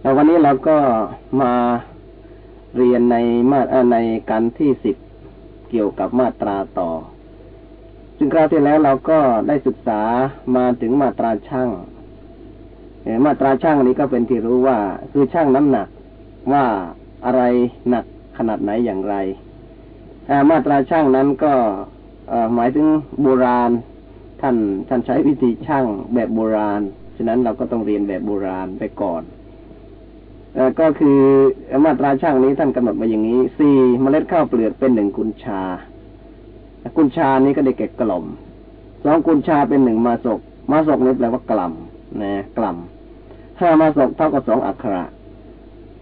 แล้ววันนี้เราก็มาเรียนในมาในการที่สิบเกี่ยวกับมาตราต่อ ซึ่งคราวที่แล้วเราก็ได้ศึกษามาถึงมาตราช่างมาตราช่างนี้ก็เป็นที่รู้ว่าคือช่างน้ำหนักว่าอะไรหนักขนาดไหนอย่างไรมาตราช่างนั้นก็หมายถึงโบราณ ท่านท่านใช้วิธีช่างแบบโบราณ ฉะนั้นเราก็ต้องเรียนแบบโบราณไปก่อนอก็คือมาตราช่างนี้ท่านกำหนดมาอย่างนี้สี่เมล็ดข้าวเปลือกเป็นหนึ่งกุญชา กุญชานี้ก็ได้แก่กล่อมสองกุญชาเป็นหนึ่งมาศกมาศกนี่แปลว่ากล่ำนะกล่ำห้ามาศกเท่ากับสองอักขระ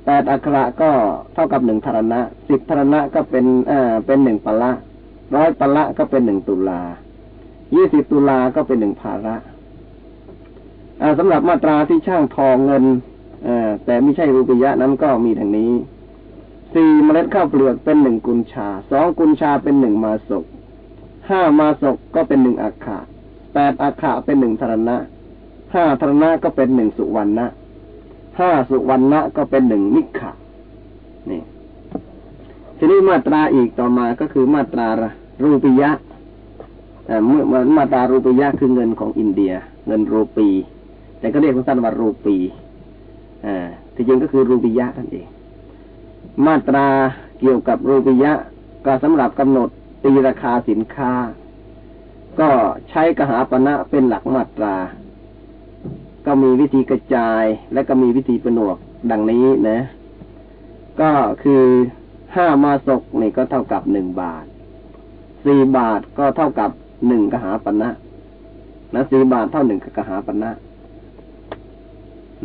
แปดอักขระก็เท่ากับหนึ่งธารณะสิบธารณะก็เป็นเอ่อเป็นหนึ่งปละร้อยปละก็เป็นหนึ่งตุลา ยี่สิบตุลาก็เป็นหนึ่งภาระสำหรับมาตราที่ช่างทองเงินแต่ไม่ใช่รูปิยะนั้นก็มีดังนี้สี่เมล็ดข้าวเปลือกเป็นหนึ่งกุญชาสองกุญชาเป็นหนึ่งมาศกห้ามาศกก็เป็นหนึ่งอักขะแปดอักขะเป็นหนึ่งธรณะ ห้าธรณะก็เป็นหนึ่งสุวรรณะ ห้าสุวรรณะก็เป็นหนึ่งนิขะนี่ ทีนี้มาตราอีกต่อมาก็คือมาตรารูปิยะ เมื่อมาตรารูปิยะคือเงินของอินเดีย เงินรูปี แต่ก็เรียกสั้นว่ารูปีอ่าที่จริงก็คือรูปิยะนั่นเอง มาตราเกี่ยวกับรูปิยะก็สำหรับกำหนดตีราคาสินค้า ก็ใช้กหาปณะเป็นหลักมาตรา ก็มีวิธีกระจายและก็มีวิธีประนวกดังนี้นะ ก็คือห้ามาศกนี่ก็เท่ากับหนึ่งบาทสี่บาทก็เท่ากับ หนึ่งกหาปณะนะสี่บาทเท่าหนึ่งกหาปณะ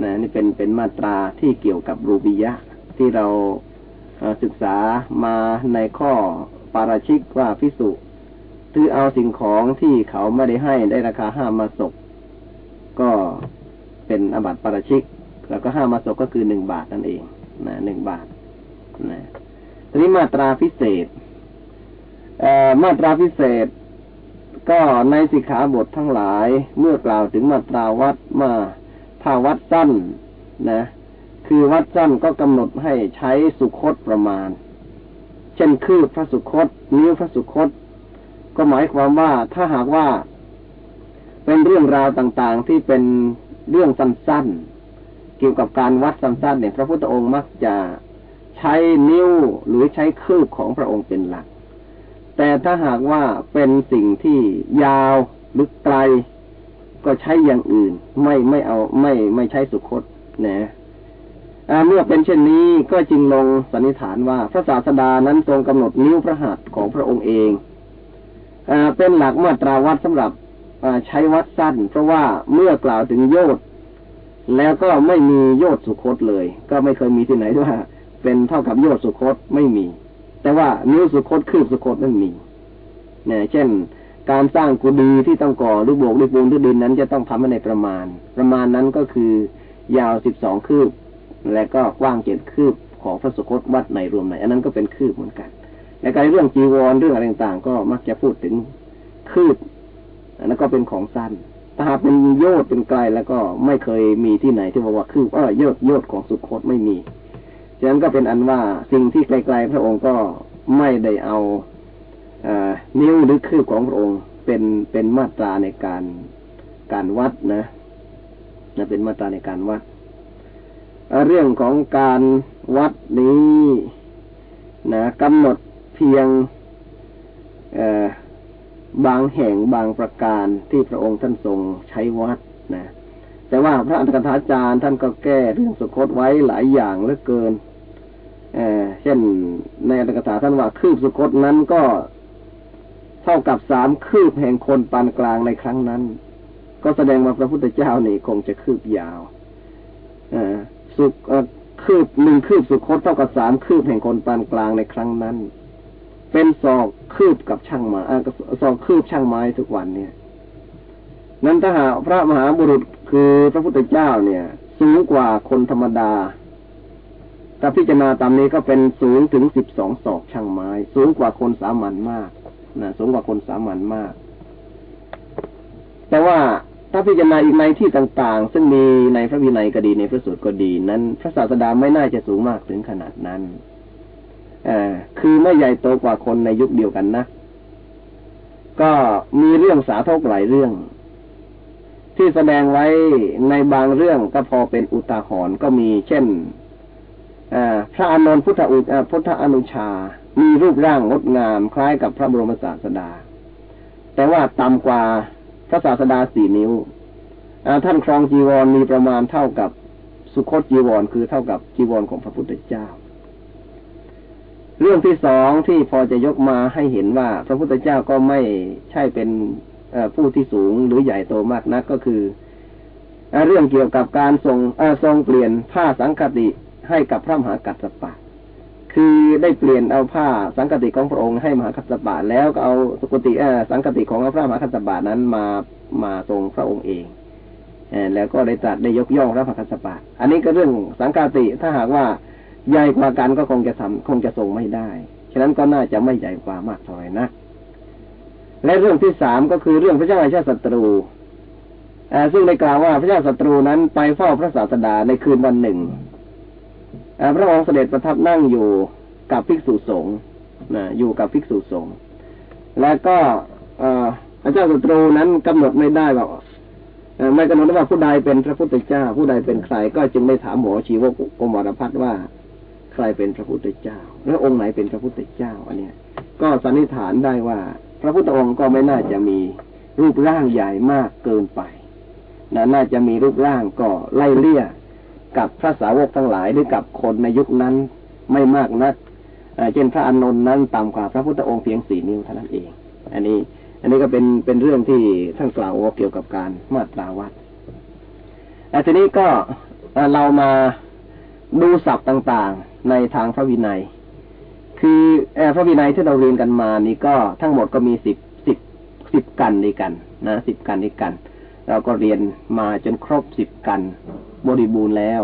นะนี่เป็นเป็นมาตราที่เกี่ยวกับรูปียะ ที่เราศึกษามาในข้อปาราชิกว่าพิสุถือเอาสิ่งของที่เขาไม่ได้ให้ได้ราคาห้ามาศก ก็เป็นอบัติปาราชิก แล้วก็ห้ามาศกก็คือหนึ่งบาทนั่นเองนะหนึ่งบาทนะทีนี้มาตราพิเศษมาตราพิเศษ ก็ในสิกขาบททั้งหลายเมื่อกล่าวถึงมาตราวัดมาถ้าวัดสั้นนะ คือวัดสั้นก็กำหนดให้ใช้สุคตประมาณ เช่นคืบพระสุคตนิ้วพระสุคต ก็หมายความว่าถ้าหากว่า เป็นเรื่องราวต่างๆที่เป็นเรื่องสั้นๆ เกี่ยวกับการวัดสั้นๆเนี่ยพระพุทธองค์มักจะใช้นิ้วหรือใช้คืบของพระองค์เป็นหลัก แต่ถ้าหากว่าเป็นสิ่งที่ยาวหรือไกล ก็ใช้อย่างอื่น ไม่ไม่เอาไม่ไม่ใช้สุคตนะเมื่อเป็นเช่นนี้ก็จึงลงสันนิษฐานว่า พระศาสดานั้นทรงกำหนดนิ้วพระหัตถ์ของพระองค์เองอเป็นหลักมาตราวัดสำหรับใช้วัดสั้น เพราะว่าเมื่อกล่าวถึงโยชน์แล้วก็ไม่มีโยชน์สุคตเลย ก็ไม่เคยมีที่ไหนว่า เป็นเท่ากับโยชน์สุคตไม่มี แต่ว่านิ้วสุคตคืบสุคตนั่นมีเนี่ยเช่น การสร้างกุฏิที่ต้องก่อหรือโบกด้วยปูนด้วยดินนั้น จะต้องทำในประมาณ ประมาณนั้นก็คือยาวสิบสองคืบ และก็กว้างเจ็ดคืบของพระสุคตวัดในรวมไหน อันนั้นก็เป็นคืบเหมือนกัน และการเรื่องจีวรเรื่องอะไรต่างๆ ก็มักจะพูดถึงคืบอันนั้นก็เป็นของสั้นถ้าเป็นโยดเป็นไกลแล้วก็ไม่เคยมีที่ไหนที่บอกว่าคืบเออโยดโยดของสุคตไม่มี ฉะนั้นก็เป็นอันว่าสิ่งที่ไกลๆพระองค์ก็ไม่ได้เอานิ้วหรือคืบของพระองค์เป็นเป็นมาตราในการการวัดนะนะเป็นมาตราในการวัด เรื่องของการวัดนี้นะกำหนดเพียงบางแห่งบางประการที่พระองค์ท่านทรงใช้วัดนะแต่ว่าพระอัฏฐกถาจารย์ท่านก็แก้เรื่องสุคตไว้หลายอย่างเหลือเกิน เเช่นในอัตถกถาท่านว่าคืบสุคตนั้นก็เท่ากับสามคืบแห่งคนปานกลางในครั้งนั้น ก็แสดงว่าพระพุทธเจ้านี่คงจะคืบยาวอสุคืบหนึ่งคืบสุคตเท่ากับสามคืบแห่งคนปานกลางในครั้งนั้น เป็นสอกคืบกับช่างไม้สอกคืบช่างไม้ทุกวันเนี่ย นั้นถ้าหาพระมหาบุรุษคือพระพุทธเจ้าเนี่ย สูงกว่าคนธรรมดา ถ้าพิจารณาตามนี้ก็เป็นสูงถึงสิบสองศอกช่างไม้ สูงกว่าคนสามัญมากนะสูงกว่าคนสามัญมาก แต่ว่าถ้าพิจารณาอีกในที่ต่างๆ ซึ่งมีในพระวินัยก็ดีในพระสูตรก็ดี นั้น พระศาสดาไม่น่าจะสูงมากถึงขนาดนั้นอคือไม่ใหญ่โตกว่าคนในยุคเดียวกันนะก็มีเรื่องสาธกหลายเรื่อง ที่แสดงไว้ในบางเรื่องก็พอเป็นอุตาหรณ์ก็มีเช่น พระอานนท์พุทธอุพุทธอนุชา มีรูปร่างงดงาม คล้ายกับพระบรมศาสดา แต่ว่าต่ำกว่าพระศาสดาสี่นิ้วท่านครองจีวรมีประมาณเท่ากับสุคตจีวรคือเท่ากับจีวรของพระพุทธเจ้า เรื่องที่สองที่พอจะยกมาให้เห็นว่า พระพุทธเจ้าก็ไม่ใช่เป็นผู้ที่สูงหรือใหญ่โตมากนักก็คือ เรื่องเกี่ยวกับการทรงทรงเปลี่ยนผ้าสังคติ ให้กับพระมหากัสปะ คือได้เปลี่ยนเอาผ้าสังคติของพระองค์ให้มหากัสปะแล้วก็เอาสุกติสังคติของพระมหากัสปะนั้นมามาทรงพระองค์เองแล้วก็ได้ตรัสได้ยกย่องพระมหากัสปะ อันนี้ก็เรื่องสังคติถ้าหากว่าใหญ่กว่ากันก็คงจะทำคงจะทรงไม่ได้ ฉะนั้นก็น่าจะไม่ใหญ่กว่ามากเท่าไหร่นะและเรื่องที่สามก็คือเรื่องพระเจ้าอาชาศัตรูซึ่งได้กล่าวว่าพระเจ้าศัตรูนั้นไปเฝ้าพระศาสดาในคืนวันหนึ่ง พระองค์เสด็จประทับนั่งอยู่กับภิกษุสงฆ์นะอยู่กับภิกษุสงฆ์แล้วก็พระเจ้าศัตรูนั้นกำหนดไม่ได้ว่าไม่กำหนดว่าผู้ใดเป็นพระพุทธเจ้า ผู้ใดเป็นใคร ก็จึงได้ถามหมอชีวกกมรพัฒว่า ใครเป็นพระพุทธเจ้า และองค์ไหนเป็นพระพุทธเจ้า อันเนี้ย ก็สันนิษฐานได้ว่า พระพุทธองค์ก็ไม่น่าจะมีรูปร่างใหญ่มากเกินไปนะน่าจะมีรูปร่างก็ไล่เลี่ย กับพระสาวกทั้งหลายหรือกับคนในยุคนั้นไม่มากนักเช่นพระอานนท์นั้นต่ำกว่าพระพุทธองค์เพียงสี่นิ้วเท่านั้นเอง อันนี้ อันนี้ก็เป็นเป็นเรื่องที่ท่านกล่าวว่าเกี่ยวกับการมาตราวัดแต่ทีนี้ก็เรามาดูศัพท์ต่างๆ ในทางพระวินัย คือพระวินัยที่เราเรียนกันมานี่ก็ทั้งหมดก็มีสิบสิบสิบกันด้วยกัน นะสิบกันด้วยกัน เราก็เรียนมาจนครบสิบกัน บริบูรณ์แล้ว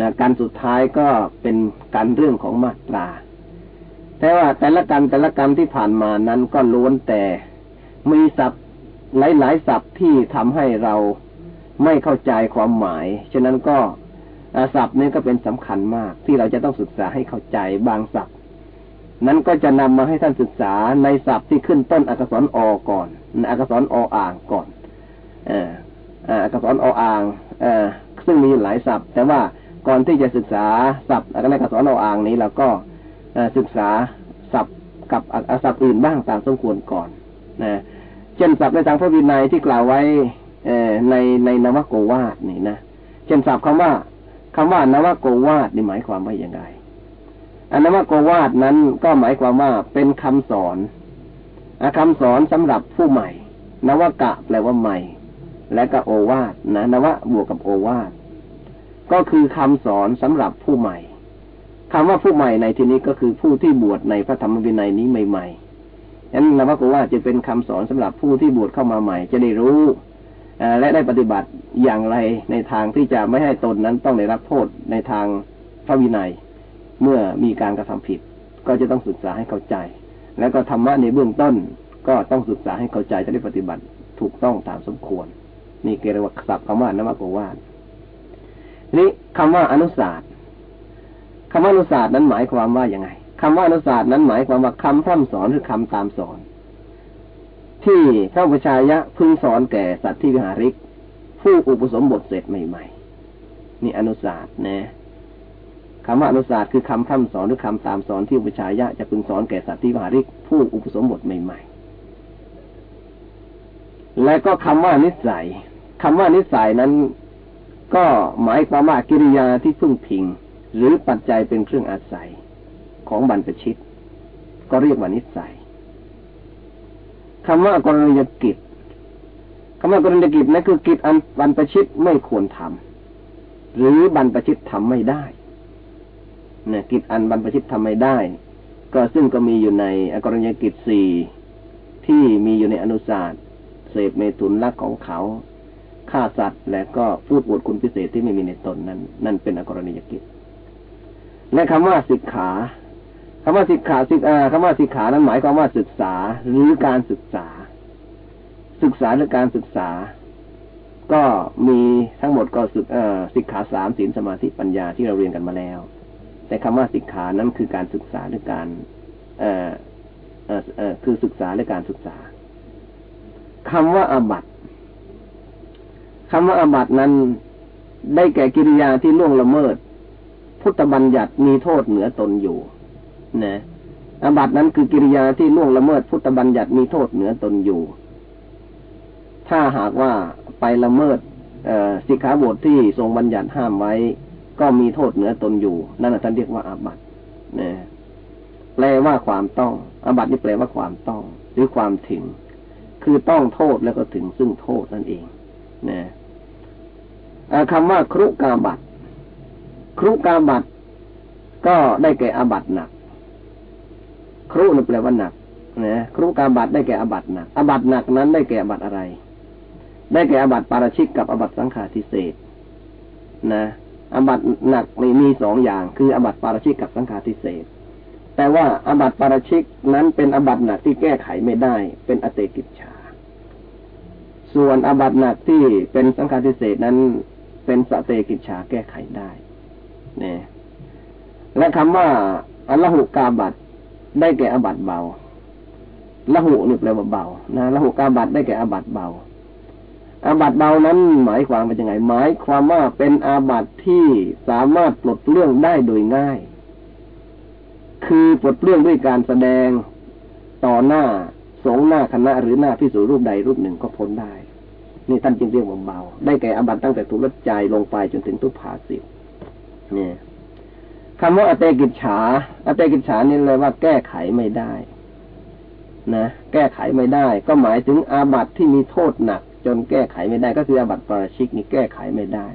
นะการสุดท้ายก็เป็นการเรื่องของมาตรา แต่ว่าแต่ละกันแต่ละกันที่ผ่านมานั้นก็ล้วนแต่มีศัพท์หลายๆศัพท์ที่ทำให้เราไม่เข้าใจความหมาย ฉะนั้นก็ศัพท์นี้ก็เป็นสำคัญมาก ที่เราจะต้องศึกษาให้เข้าใจบางศัพท์นั้นก็จะนำมาให้ท่านศึกษาในศัพท์ที่ขึ้นต้นอักษรอก่อนอักษรออ่างก่อนอักษรออ่าง ซึ่งมีหลายศัพท์ แต่ว่าก่อนที่จะศึกษาศัพท์ในอักษรออ่างนี้เราก็ศึกษาศัพท์กับอักษรอื่นบ้างตามสมควรก่อนนะเช่นศัพท์ในทางพระวินัยที่กล่าวไว้ในในนวโกวาดนี่นะเช่นศัพท์คำว่าคำว่านวโกวาดนี่หมายความว่าอย่างไรอันนวโกวาดนั้นก็หมายความว่าเป็นคำสอนคำสอนสำหรับผู้ใหม่ นวกะแปลว่าใหม่ และก็โอวาทนะนวะบวกกับโอวาทก็คือคำสอนสำหรับผู้ใหม่คำว่าผู้ใหม่ในที่นี้ก็คือผู้ที่บวชในพระธรรมวินัยนี้ใหม่ๆฉะนั้นนวะโกวาทจะเป็นคำสอนสำหรับผู้ที่บวชเข้ามาใหม่ จะได้รู้และได้ปฏิบัติอย่างไรในทางที่จะไม่ให้ตนนั้นต้องได้รับโทษในทางพระวินัย เมื่อมีการกระทำผิด ก็จะต้องศึกษาให้เข้าใจ แล้วก็ธรรมะในเบื้องต้นก็ต้องศึกษาให้เข้าใจจะได้ปฏิบัติถูกต้องตามสมควร นี่เกเรวักศัพท์คำว่านมโกวาทนี้คำว่าอนุศาสตร์คำว่าอนุศาสตร์นั้นหมายความว่าอย่างไงคำว่าอนุศาสตร์นั้นหมายความว่าคำพร่ำสอนหรือคำตามสอน ที่พระบุชายะพึงสอนแก่สัตว์ที่วิหาริก ผู้อุปสมบทเสร็จใหม่ๆ นี่อนุศาสตร์นะคำว่าอนุศาสตร์คือคำพร่ำสอนหรือคำตามสอนที่อุปชายะจะพึงสอนแก่สัตว์ที่วิหาริก ผู้อุปสมบทใหม่ ๆ และก็คำว่านิสัย คำว่านิสัยนั้น ก็หมายความว่ากิริยาที่พึ่งพิง หรือปัจจัยเป็นเครื่องอาศัยของบรรพชิต ก็เรียกว่านิสัยคำว่ากรณียกิจคำว่ากรณียกิจนั่นคือกิจอันบรรพชิตไม่ควรทำหรือบรรพชิตทำไม่ได้นี่ยกิจอันบรรพชิตทำไม่ได้ ก็ซึ่งก็มีอยู่ในอกรณียกิจสี่ที่มีอยู่ในอนุศาสตร์เสพเมตุนลักของเขา ฆ่าสัตว์ และก็พูดบทคุณพิเศษที่ไม่มีในตนนั้น นั่นเป็นอกรณียกิจและคำว่าสิกขาคำว่าสิกขาสิกอาคำว่าสิกขานั้นหมายความว่าศึกษาหรือการศึกษา ศึกษาหรือการศึกษา ก็มีทั้งหมดก็ศึกสิกขาสามศีลสมาธิปัญญาที่เราเรียนกันมาแล้ว แต่คำว่าสิกขานั้นคือการศึกษาหรือการเอ่อเอ่อคือศึกษาหรือการศึกษาคำว่าอาบัต คำว่าอาบัตินั้นได้แก่กิริยาที่ล่วงละเมิด พุทธบัญญัติมีโทษเหนือตนอยู่นะอาบัตินั้นคือกิริยาที่ล่วงละเมิด พุทธบัญญัติมีโทษเหนือตนอยู่ ถ้าหากว่าไปละเมิดสิกขาบทที่ทรงบัญญัติห้ามไว้ ก็มีโทษเหนือตนอยู่ นั่นท่านเรียกว่าอาบัตินะแปลว่าความต้องอาบัตินี่แปลว่าความต้อง หรือความถึง คือต้องโทษแล้วก็ถึงซึ่งโทษนั่นเองนะ คำว่าครุกาบัตครุกาบัตก็ได้แก่อาบัตหนัก ครุนี่แปลว่าหนักนะครุกาบัตได้แก่อาบัตหนักอาบัตหนักนั้นได้แก่อาบัตอะไร ได้แก่อาบัตปาราชิกกับอาบัตสังฆาทิเศษนะอาบัตหนักมีมีสองอย่าง คืออาบัตปาราชิกกับสังฆาทิเศษแต่ว่าอาบัตปาราชิกนั้นเป็นอาบัตหนักที่แก้ไขไม่ได้ เป็นอเตกิจฉาส่วนอาบัตหนักที่เป็นสังฆาทิเศษนั้น เป็นสเตกิจฉาแก้ไขได้เนี่ยและคำว่าอัลหุกาบัตได้แก่อบัตเบาละหุนี่แปลว่าเบา นะละหุกาบัตได้แก่อบัตเบาอาบัตเบานั้นหมายความว่ายังไง หมายความว่าเป็นอาบัตที่สามารถปลดเรื่องได้โดยง่าย คือปลดเรื่องด้วยการแสดงต่อหน้าสงหน้าคณะหรือหน้าพิสูรรูปใดรูปหนึ่งก็พ้นได้ นี่ท่านจึงเรียกว่าเบาได้แก่อบัตตั้งแต่ทุลใจลงไปจนถึงทุพภาสิบเนี่ยคำว่าอเตกิจฉาอเตกิจฉานี่เลยว่าแก้ไขไม่ได้ นะ แก้ไขไม่ได้ ก็หมายถึงอาบัตที่มีโทษหนัก จนแก้ไขไม่ได้ ก็คืออาบัตปราชิกนี่แก้ไขไม่ได้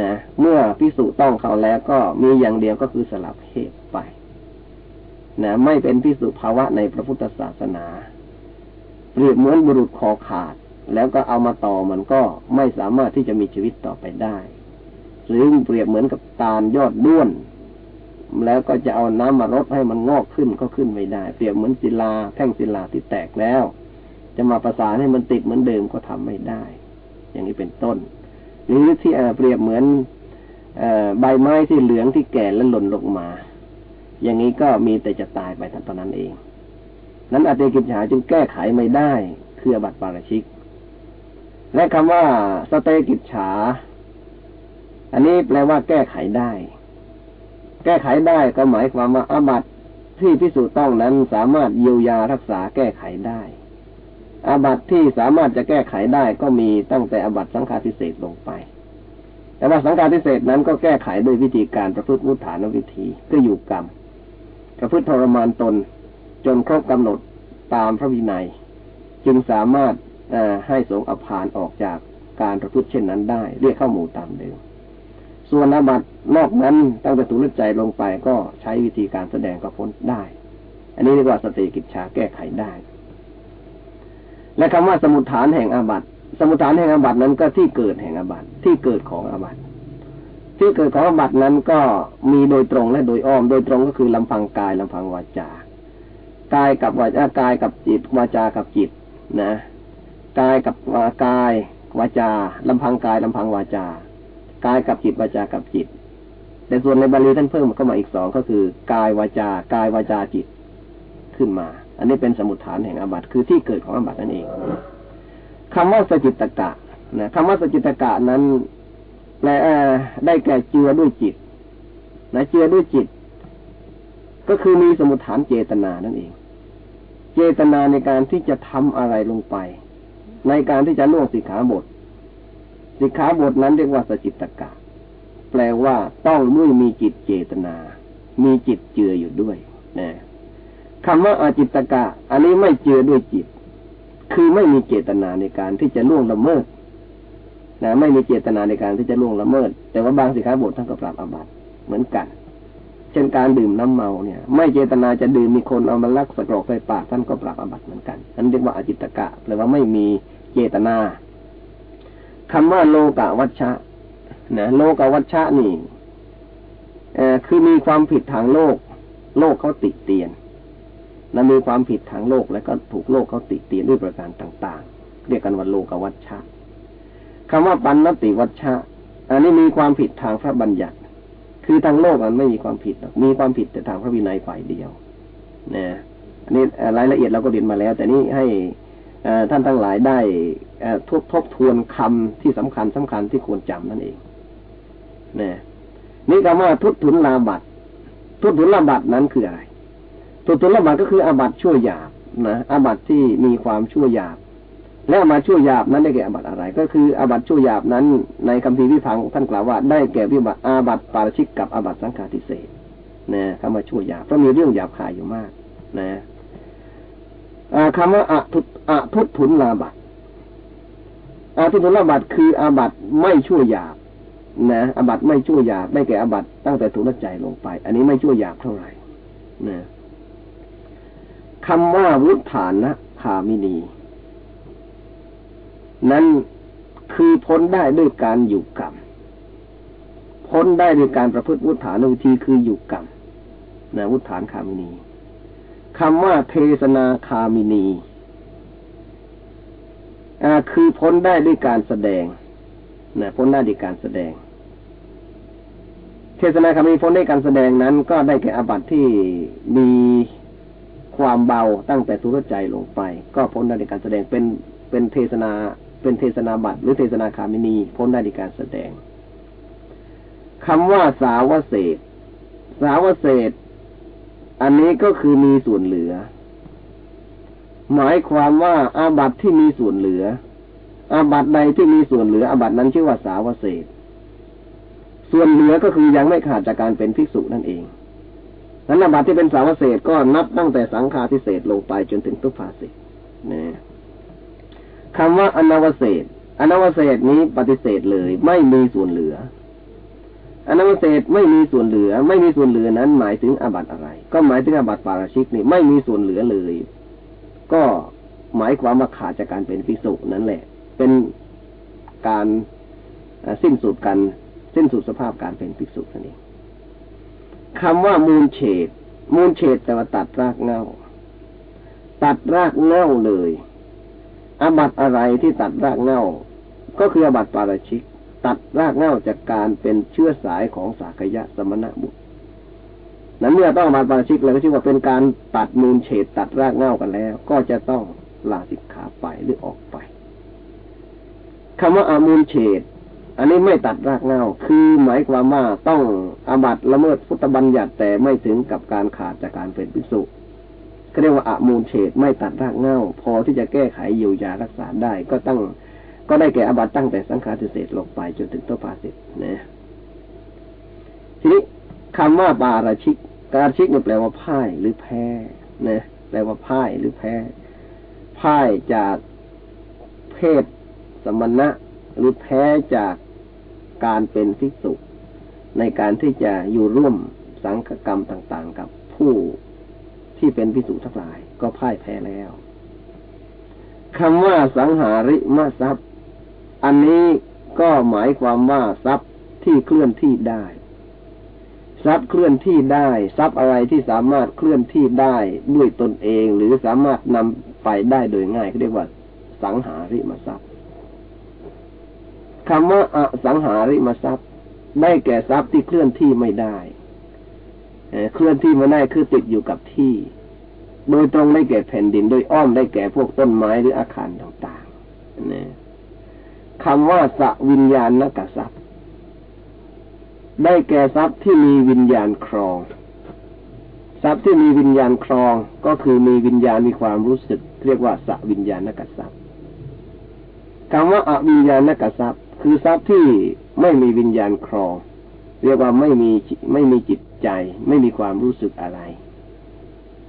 นะ เมื่อพิสูจต้องเขาแล้วก็มีอย่างเดียวก็คือสลับเหตไป นะ ไม่เป็นพิสูจภาวะในพระพุทธศาสนาเปรียบเหมือนบุรุษคอขาด แล้วก็เอามาต่อมันก็ไม่สามารถที่จะมีชีวิตต่อไปได้ หรือเปรียบเหมือนกับตาลยอดด้วน แล้วก็จะเอาน้ำมารดให้มันงอกขึ้นก็ขึ้นไม่ได้ เปรียบเหมือนศิลาแท่งศิลาที่แตกแล้ว จะมาประสานให้มันติดเหมือนเดิมก็ทำไม่ได้ อย่างนี้เป็นต้น หรือที่เปรียบเหมือนใบไม้ที่เหลืองที่แก่และหล่นลงมา อย่างนี้ก็มีแต่จะตายไปทันตอนนั้นเอง นั้นอเตกิจฉาจึงแก้ไขไม่ได้ คือบัตรปาราชิก และคำว่าสเตกิจฉา อันนี้แปลว่าแก้ไขได้ แก้ไขได้ก็หมายความว่าอาบัติที่พิสูจน์ต้องนั้นสามารถเยียวยารักษาแก้ไขได้อาบัติที่สามารถจะแก้ไขได้ก็มีตั้งแต่อาบัติสังฆาทิเศษลงไป แต่ว่าสังฆาทิเศษนั้นก็แก้ไขด้วยวิธีการประพฤติมุฐานวิธีก็อยู่กรรม ประพฤติทรมานตนจนครบกำหนดตามพระวินัย จึงสามารถ ให้สงอภานออกจากการประพฤติเช่นนั้นได้ เรียกเข้าหมู่ตามเดิมส่วนอาบัตนอกนั้นตั้งแต่ถูลใจลงไปก็ใช้วิธีการแสดงก็พ้นได้ อันนี้เรียกว่าสติกิจชาแก้ไขได้ และคำว่าสมุทฐานแห่งอาบัตสมุทฐานแห่งอาบัตนั้นก็ที่เกิดแห่งอาบัตที่เกิดของอาบัตที่เกิดของอาบัตนั้นก็มีโดยตรงและโดยอ้อม โดยตรงก็คือลำพังกายลำพังวาจา กายกับวาจากายกับจิตวาจากับจิตนะ กายกับวากายวาจาลำพังกายลำพังวาจา กายกับจิตวาจากับจิต แต่ส่วนในบาลีท่านเพิ่มเข้ามาอีกสองก็คือกายวาจา กายวาจาจิตขึ้นมา อันนี้เป็นสมุทฐานแห่งอาบัติคือที่เกิดของอาบัตินั่นเองคำว่าสจิตตกะนะคำว่าสจิตตกะนั้นแปลได้แก่เจือด้วยจิตนะเจือด้วยจิต ก็คือมีสมุทฐานเจตนานั่นเอง เจตนาในการที่จะทำอะไรลงไป ในการที่จะล่วงสิกขาบท สิกขาบทนั้นเรียกว่าสจิตตกะ แปลว่าต้องด้วยมีจิตเจตนา มีจิตเจืออยู่ด้วยนะคำว่าอาจิตตกะ อันนี้ไม่เจือด้วยจิต คือไม่มีเจตนาในการที่จะล่วงละเมิดนะไม่มีเจตนาในการที่จะล่วงละเมิด แต่ว่าบางสิกขาบทท่านก็ปรับอาบัติเหมือนกัน เช่นการดื่มน้ำเมาเนี่ย ไม่เจตนาจะดื่มมีคนเอามาลักสกรอกใส่ปากท่านก็ปรับอาบัติเหมือนกันนั่นเรียกว่าอาจิตตกะแปลว่าไม่มีเจตนาคำว่าโลกาวัชชะนะโลกาวัชชะนี่เอคือมีความผิดทางโลก โลกเขาติเตียนและมีความผิดทางโลกแล้วก็ถูกโลกเขาติเตียนด้วยประการต่างๆ เรียกกันว่าโลกวัชชะคำว่าปันนติวัชชะ อันนี้มีความผิดทางพระบัญญัติ คือทางโลกมันไม่มีความผิดมีความผิดแต่ทางพระวินัยฝ่ายเดียวนะอันนี้รายละเอียดเราก็เรียนมาแล้ว แต่นี้ให้ท่านทั้งหลายได้ทบทบทวนคำที่สำคัญสำคัญที่ควรจำนั่นเองนี่นี่คำว่าทุตทุนลาบัตทุตทุนลาบัตนั้นคืออะไรตุตุนลาบัตก็คืออาบัตชั่วหยาบนะอาบัตที่มีความชั่วหยาบ และอาชั่วหยาบนั้นได้แก่อาบัตอะไร ก็คืออาบัตชั่วหยาบนั้น ในคำพีวิพังท่านกล่าวว่าได้แก่วิบัติอาบัตปาราชิกกับอาบัตสังฆาทิเศษนะคำว่าชั่วหยาบเพราะมีเรื่องหยาบคายอยู่มาก นะคำว่าอะทุอะทุทุนลาบัตอาทุทุนลาบัตคืออาบัตไม่ชั่วหยาบนะอาบัตไม่ชั่วหยาบได้แก่อาบัตตั้งแต่ถุนใจลงไป อันนี้ไม่ชั่วหยาบเท่าไหร่นะคำว่าวุฒานะคามินี นั้นคือพ้นได้ด้วยการอยู่กรรม พ้นได้ด้วยการประพฤติวุฒานวิธีคืออยู่กรรมนะวุฒานคามินีคำว่าเทศนาคามินีคือพ้นได้ด้วยการแสดงนะพ้นได้ด้วยการแสดง เทศนาคามินีพ้นได้การแสดงนั้น ก็ได้แก่อบัติที่มีความเบาตั้งแต่ทุรใจลงไป ก็พ้นได้ในการแสดงเป็นเป็นเทศนา เป็นเทศนาบัตรหรือเทศนาคามินีพ้นได้ในการแสดงคำว่าสาวเศษ สาวเศษ อันนี้ก็คือมีส่วนเหลือ หมายความว่าอาบัตที่มีส่วนเหลือ อาบัตใดที่มีส่วนเหลือ อาบัตนั้นชื่อว่าสาวเศษ ส่วนเหลือก็คือยังไม่ขาดจากการเป็นภิกษุนั่นเองนั้นอาบัตที่เป็นสาวเศษก็นับตั้งแต่สังฆาทิเศษลงไปจนถึงตุภาสิตนะ คำว่าอนาวเศษอนาวเศษนี้ปฏิเสธเลย ไม่มีส่วนเหลืออนาวเศษไม่มีส่วนเหลือ ไม่มีส่วนเหลือนั้น หมายถึงอาบัตอะไร ก็หมายถึงอาบัตปาราชิกนี่ไม่มีส่วนเหลือเลย ก็หมายความว่าขาดจากการเป็นภิกษุนั่นแหละ เป็นการสิ้นสุดกันสิ้นสุดสภาพการเป็นภิกษุนั่นเองคำว่ามูลเฉดมูลเฉดแต่ว่าตัดรากเงาตัดรากเงาเลย อาบัตอะไรที่ตัดรากเงาก็คืออาบัตปาราชิก ตัดรากเงาจากการเป็นเชื้อสายของสากยะสมณบุตร นั้นเมื่อต้องมาปาราชิกแล้วก็ชื่อว่าเป็นการตัดมูลเฉดตัดรากเงากันแล้ว ก็จะต้องลาสิกขาไปหรือออกไปคำว่าอามูลเฉดอันนี้ไม่ตัดรากเงาคือหมายความว่าต้องอาบัตละเมิดพุทธบัญญัติแต่ไม่ถึงกับการขาดจากการเป็นภิกษุ เรียกว่าอะมูลเฉดไม่ตัดรากเงาพอที่จะแก้ไขเยียวยารักษาได้ ก็ตั้ง ก็ได้แก่อบัตตั้งแต่สังฆาทิเศษลงไปจนถึงตัวปาสิตนะทีนี้คำว่าบาราชิก การชิกนี่แปลว่าพ่ายหรือแพ้นะแปลว่าพ่ายหรือแพ้พ่ายจากเพศสมณะหรือแพ้จากการเป็นภิกษุในการที่จะอยู่ร่วมสังฆกรรมต่าง ๆ กับผู้ ที่เป็นภิกษุทั้งหลาย ก็พ่ายแพ้แล้วคำว่าสังหาริมทรัพย์ อันนี้ก็หมายความว่าทรัพย์ที่เคลื่อนที่ได้ ทรัพย์เคลื่อนที่ได้ ทรัพย์อะไรที่สามารถเคลื่อนที่ได้ด้วยตนเอง หรือสามารถนำไปได้โดยง่ายเรียกว่า สังหาริมทรัพย์คำว่าอสังหาริมทรัพย์ ได้แก่ทรัพย์ที่เคลื่อนที่ไม่ได้ เคลื่อนที่ม่ได้คือติดอยู่กับที่ โดยตรงได้แก่แผ่นดิน โดยอ้อมได้แก่พวกต้นไม้หรืออาคารต่างๆนะคำว่าสวิญญาณนักทรัพย์ ได้แก่ทรัพย์ที่มีวิญญาณครอง ทรัพย์ที่มีวิญญาณครองก็คือมีวิญญาณมีความรู้สึก เรียกว่าสวิญญาณนักทรัพย์คำว่าอวิญญาณนักทรัพย์ คือทรัพย์ที่ไม่มีวิญญาณครอง เรียกว่าไม่มีไม่มีจิตใจ ไม่มีความรู้สึกอะไร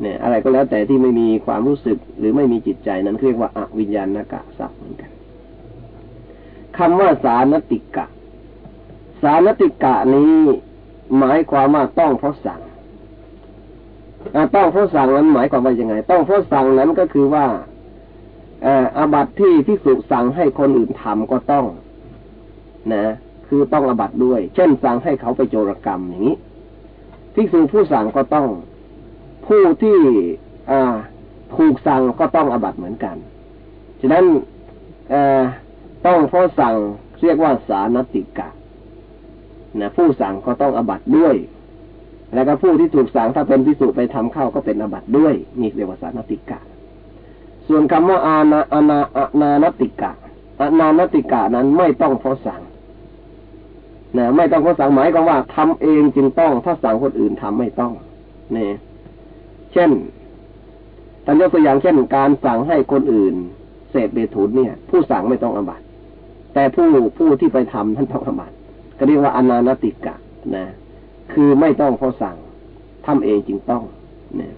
เนี่ย อะไรก็แล้วแต่ที่ไม่มีความรู้สึกหรือไม่มีจิตใจนั้นเรียกว่าอวิญญาณกะทรัพเหมือนกันคำว่าสารติกะ สารติกะนี้หมายความว่าต้องเพราะสั่งต้องเพราะสั่งนั้นหมายความว่ายังไง ต้องเพราะสั่งนั้นก็คือว่าอาบัติที่พิสุสั่งให้คนอื่นทำก็ต้อง นะ คือต้องอบัตด้วย เช่นสั่งให้เขาไปโจรกรรมอย่างนี้ภิกษุผู้สั่งก็ต้องผู้ที่อ่าถูกสั่งก็ต้องอบัตเหมือนกัน ฉะนั้นต้องเพราะสั่งเรียกว่าสานติกะนะผู้สั่งก็ต้องอบัตด้วย แล้วก็ผู้ที่ถูกสั่งถ้าเป็นพิสุไปทำเข้าก็เป็นอบัตด้วยนี่เรียกว่าสานติกะ ส่วนคำว่าอาณาอาณาอนานติกะอนานติกะนั้นไม่ต้องเพราะสั่ง นะไม่ต้องเขาสั่งหมายก็ว่าทำเองจึงต้อง ถ้าสั่งคนอื่นทำไม่ต้องเนี่ยเช่นท่านยกตัวอย่างเช่น การสั่งให้คนอื่นเสพเบทุนเนี่ย ผู้สั่งไม่ต้องอบัตแต่ผู้ผู้ที่ไปทำท่านต้องอบัตก็เรียกว่าอนานติกะนะ คือไม่ต้องเขาสั่งทำเองจึงต้องนะ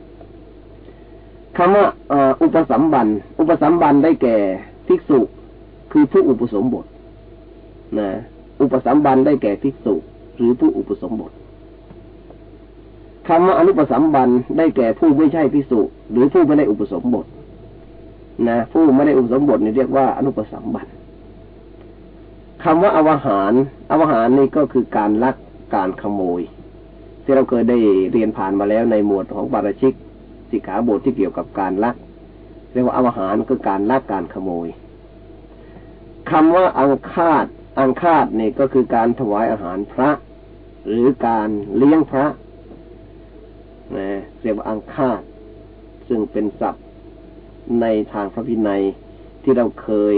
คำว่าอุปสัมบันอุปสัมบันได้แก่ภิกษุ คือผู้อุปสมบท นะ อุปสัมบันได้แก่ภิกษุหรือผู้อุปสมบทคำว่าอนุปสัมบันได้แก่ผู้ไม่ใช่ภิกษุหรือผู้ไม่ได้อุปสมบทนะผู้ไม่ได้อุปสมบทนี่เรียกว่าอนุปสัมบันคำว่าอวหารอวหารนี่ก็คือการลักการขโมย ที่เราเคยได้เรียนผ่านมาแล้วในหมวดของบาราชิก สิกขาบทที่เกี่ยวกับการลัก เรียกว่าอวหารคือการลักการขโมยคำว่าอังคาด อังคาดนี่ก็คือการถวายอาหารพระ หรือการเลี้ยงพระนะเรียกว่าอังคาดซึ่งเป็นศัพท์ในทางพระพินัยที่เราเคย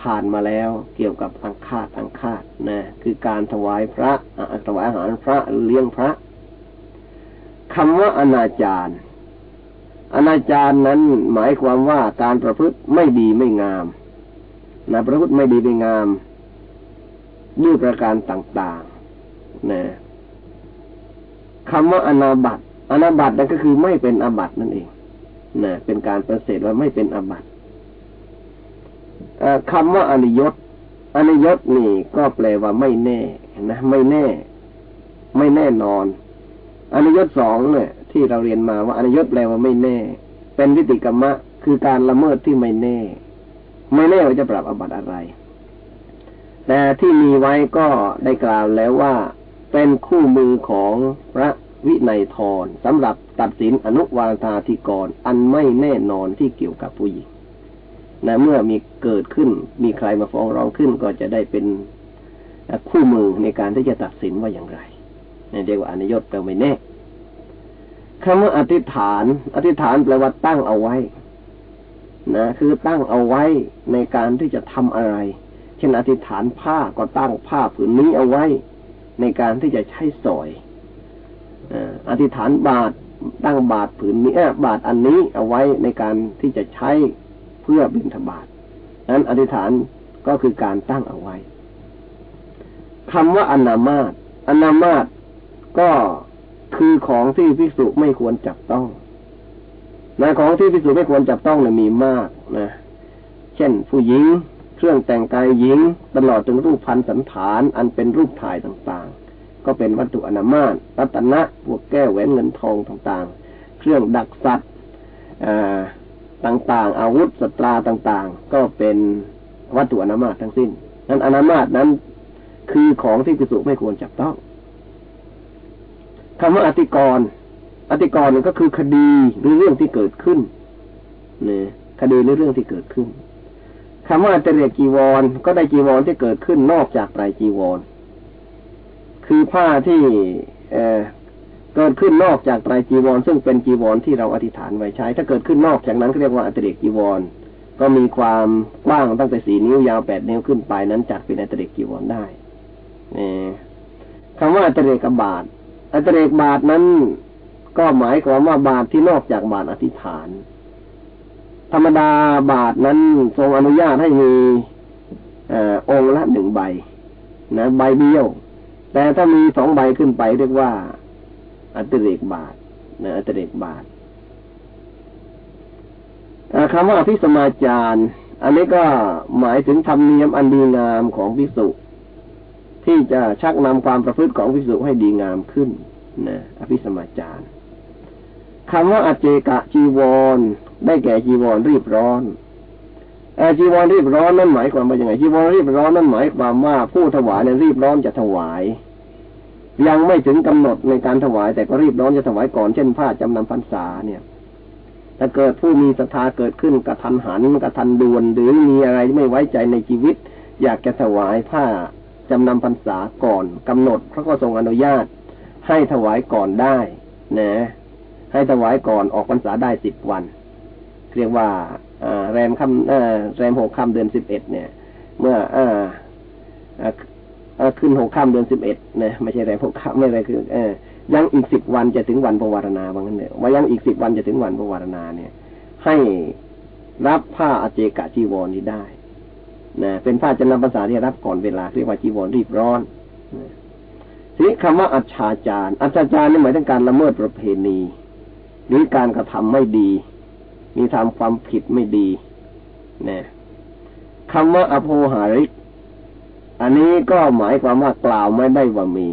ผ่านมาแล้วเกี่ยวกับอังคาดอังคาดนะคือการถวายพระถวายอาหารพระเลี้ยงพระคำว่าอนาจารอนาจารนั้นหมายความว่าการประพฤติไม่ดีไม่งามนะประพฤติไม่ดีไม่งาม ด้วยประการต่างๆนะคำว่าอนาบัตอนาบัตนั่นก็คือไม่เป็นอาบัตนั่นเองนะเป็นการประเสริฐว่าไม่เป็นอาบัตคำว่าอนิยตอนิยตนี่ก็แปลว่าไม่แน่นะไม่แน่ ไม่แน่นอนอนิยตสองเนี่ย ที่เราเรียนมาว่าอนิยตแปลว่าไม่แน่ เป็นวิติกรรมะ คือการละเมิดที่ไม่แน่ ไม่แน่ว่าจะปรับอบัตอะไร แต่ที่มีไว้ก็ได้กล่าวแล้วว่าเป็นคู่มือของพระวินัยทรสำหรับตัดสินอนุวาธาธิกร อันไม่แน่นอนที่เกี่ยวกับผู้หญิงนะเมื่อมีเกิดขึ้น มีใครมาฟ้องร้องขึ้นก็จะได้เป็นคู่มือในการที่จะตัดสินว่าอย่างไรเรียกว่าอนิยตแปลไม่แน่คำว่าอธิษฐาน อธิษฐานแปลว่าตั้งเอาไว้ นะ คือตั้งเอาไว้ในการที่จะทำอะไร เช่นอธิษฐานผ้าก็ตั้งผ้าผืนนี้เอาไว้ ในการที่จะใช้สอยอธิษฐานบาทตั้งบาทผืนนี้บาทอันนี้เอาไว้ในการที่จะใช้เพื่อบิณฑบาตนั้นอธิษฐานก็คือการตั้งเอาไว้คำว่าอนามาตอนามาตก็คือของที่ภิกษุไม่ควรจับต้องนะของที่ภิกษุไม่ควรจับต้องเนี่ยมีมากนะ เช่นผู้หญิง เครื่องแต่งกายหญิง ตลอดถึงรูปพันสันฐาน อันเป็นรูปถ่ายต่างๆ ก็เป็นวัตถุอนามาตรัตนะพวกแก้วแหวนเงินทองต่างๆ เครื่องดักสัตว์ต่างๆ อาวุธสตราต่างๆ ก็เป็นวัตถุอนามาตทั้งสิ้น นั้นอนามาตนั้นคือของที่ภิกษุไม่ควรจับต้องคำว่าอธิกรอธิกรก็คือคดีหรือเรื่องที่เกิดขึ้นเนี่ยคดีหรือเรื่องที่เกิดขึ้น คำว่าเตเรียจีวร ก็ได้จีวรที่เกิดขึ้นนอกจากไตรจีวร คือผ้าที่เเกิดขึ้นนอกจากไตรจีวร ซึ่งเป็นจีวรที่เราอธิษฐานไว้ใช้ ถ้าเกิดขึ้นนอกจากนั้นเรียกว่าอัตเรกจีวร ก็มีความกว้างตั้งแต่สี่นิ้วยาวแปดนิ้วขึ้นไปนั้นจัดเป็นอัตเรกจีวรได้คำว่าอัตเรกบาทอัตเรกบาทนั้น ก็หมายความว่าบาทที่นอกจากบาทอธิษฐาน ธรรมดาบาทนั้นทรงอนุญาตให้มีองค์ละหนึ่งใบ นะใบเดียว แต่ถ้ามีสองใบขึ้นไปเรียกว่า อัตเรกบาทนะอัตเรกบาทคำว่าพิสมาจารอันนี้ก็หมายถึงธรรมเนียมอันดีงามของพิสุที่จะชักนำความประพฤติของพิสุให้ดีงามขึ้นนะอภิสมาจาร คำว่าอเจกะจีวร ได้แก่จีวรรีบร้อนอจีวรรีบร้อนนั่นหมายความว่าอย่างไงจีวรรีบร้อนนั่นหมายความว่าผู้ถวายเนี่ยรีบร้อนจะถวาย ยังไม่ถึงกำหนดในการถวาย แต่ก็รีบร้อนจะถวายก่อนเช่นผ้าจำนำพรรษาเนี่ย ถ้าเกิดผู้มีศรัทธาเกิดขึ้นกระทันหันกระทันด่วน หรือมีอะไรไม่ไว้ใจในชีวิต อยากจะถวายผ้าจำนำพรรษาก่อนกำหนดพระก็ทรงอนุญาต ให้ถวายก่อนได้ นะ ให้ถวายก่อนออกพรรษาได้สิบวัน เรียกว่าแรมค่ำแรมหกค่ำเดือนสิบเอ็ดเนี่ย เมื่ออขึ้นหกค่ำเดือนสิบเอ็ดเนี่ยไม่ใช่แรมหกค่ำไม่อะไรคือเอยังอีกสิบวันจะถึงวันปวารณาบางนั้นเนี่ยว่ายังอีกสิบวันจะถึงวันปวารณาเนี่ย ให้รับผ้าอเจกะจีวรนี้ได้นะเป็นผ้าจันทภาษาที่รับก่อนเวลาเรียกว่าจีวรรีบร้อนทีนี้คำว่าอัจฉาจารอัจฉาจารนี่หมายถึงการละเมิดประเพณี หรือการกระทำไม่ดี มีทำความผิดไม่ดีนะคำว่าอโภหาริก อันนี้ก็หมายความว่ากล่าวไม่ได้ว่ามี